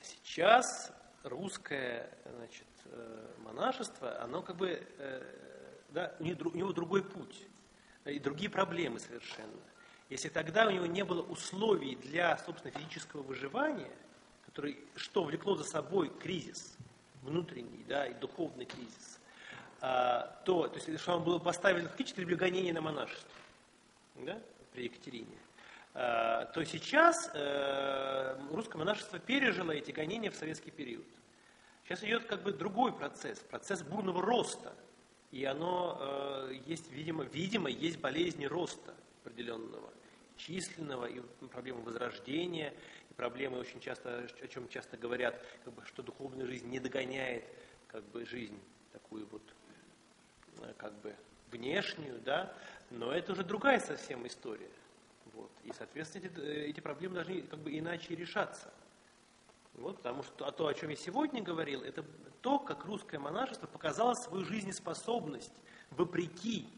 Сейчас русское значит, э, монашество, оно как бы, э, да, у него другой путь и другие проблемы совершенно. Если тогда у него не было условий для, собственно, физического выживания, который, что влекло за собой кризис внутренний, да, и духовный кризис, а, то, то есть, что он был поставлен фактически для гонения на монашество да, при Екатерине, а, то сейчас э, русское монашество пережило эти гонения в советский период. Сейчас идет как бы другой процесс, процесс бурного роста. И оно э, есть, видимо, видимо, есть болезни роста определенного, численного, и проблемы возрождения, и проблемы очень часто, о чем часто говорят, как бы, что духовная жизнь не догоняет как бы, жизнь такую вот Э, как бы внешнюю, да, но это уже другая совсем история. Вот. И, соответственно, эти, э, эти проблемы должны как бы иначе решаться. Вот, потому что а то, о чем я сегодня говорил, это то, как русское монашество показало свою жизнеспособность вопреки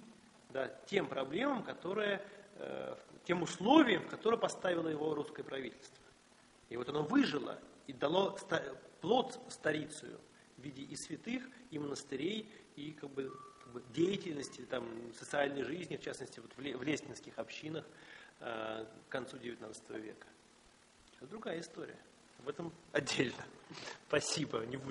да, тем проблемам, которые, э, тем условиям, которые поставило его русское правительство. И вот оно выжило и дало плод старицию в виде и святых, и монастырей, и как бы деятельности, там, социальной жизни, в частности, вот в лестнинских общинах э, к концу XIX века. Это другая история. Об этом отдельно. Спасибо. Не будем.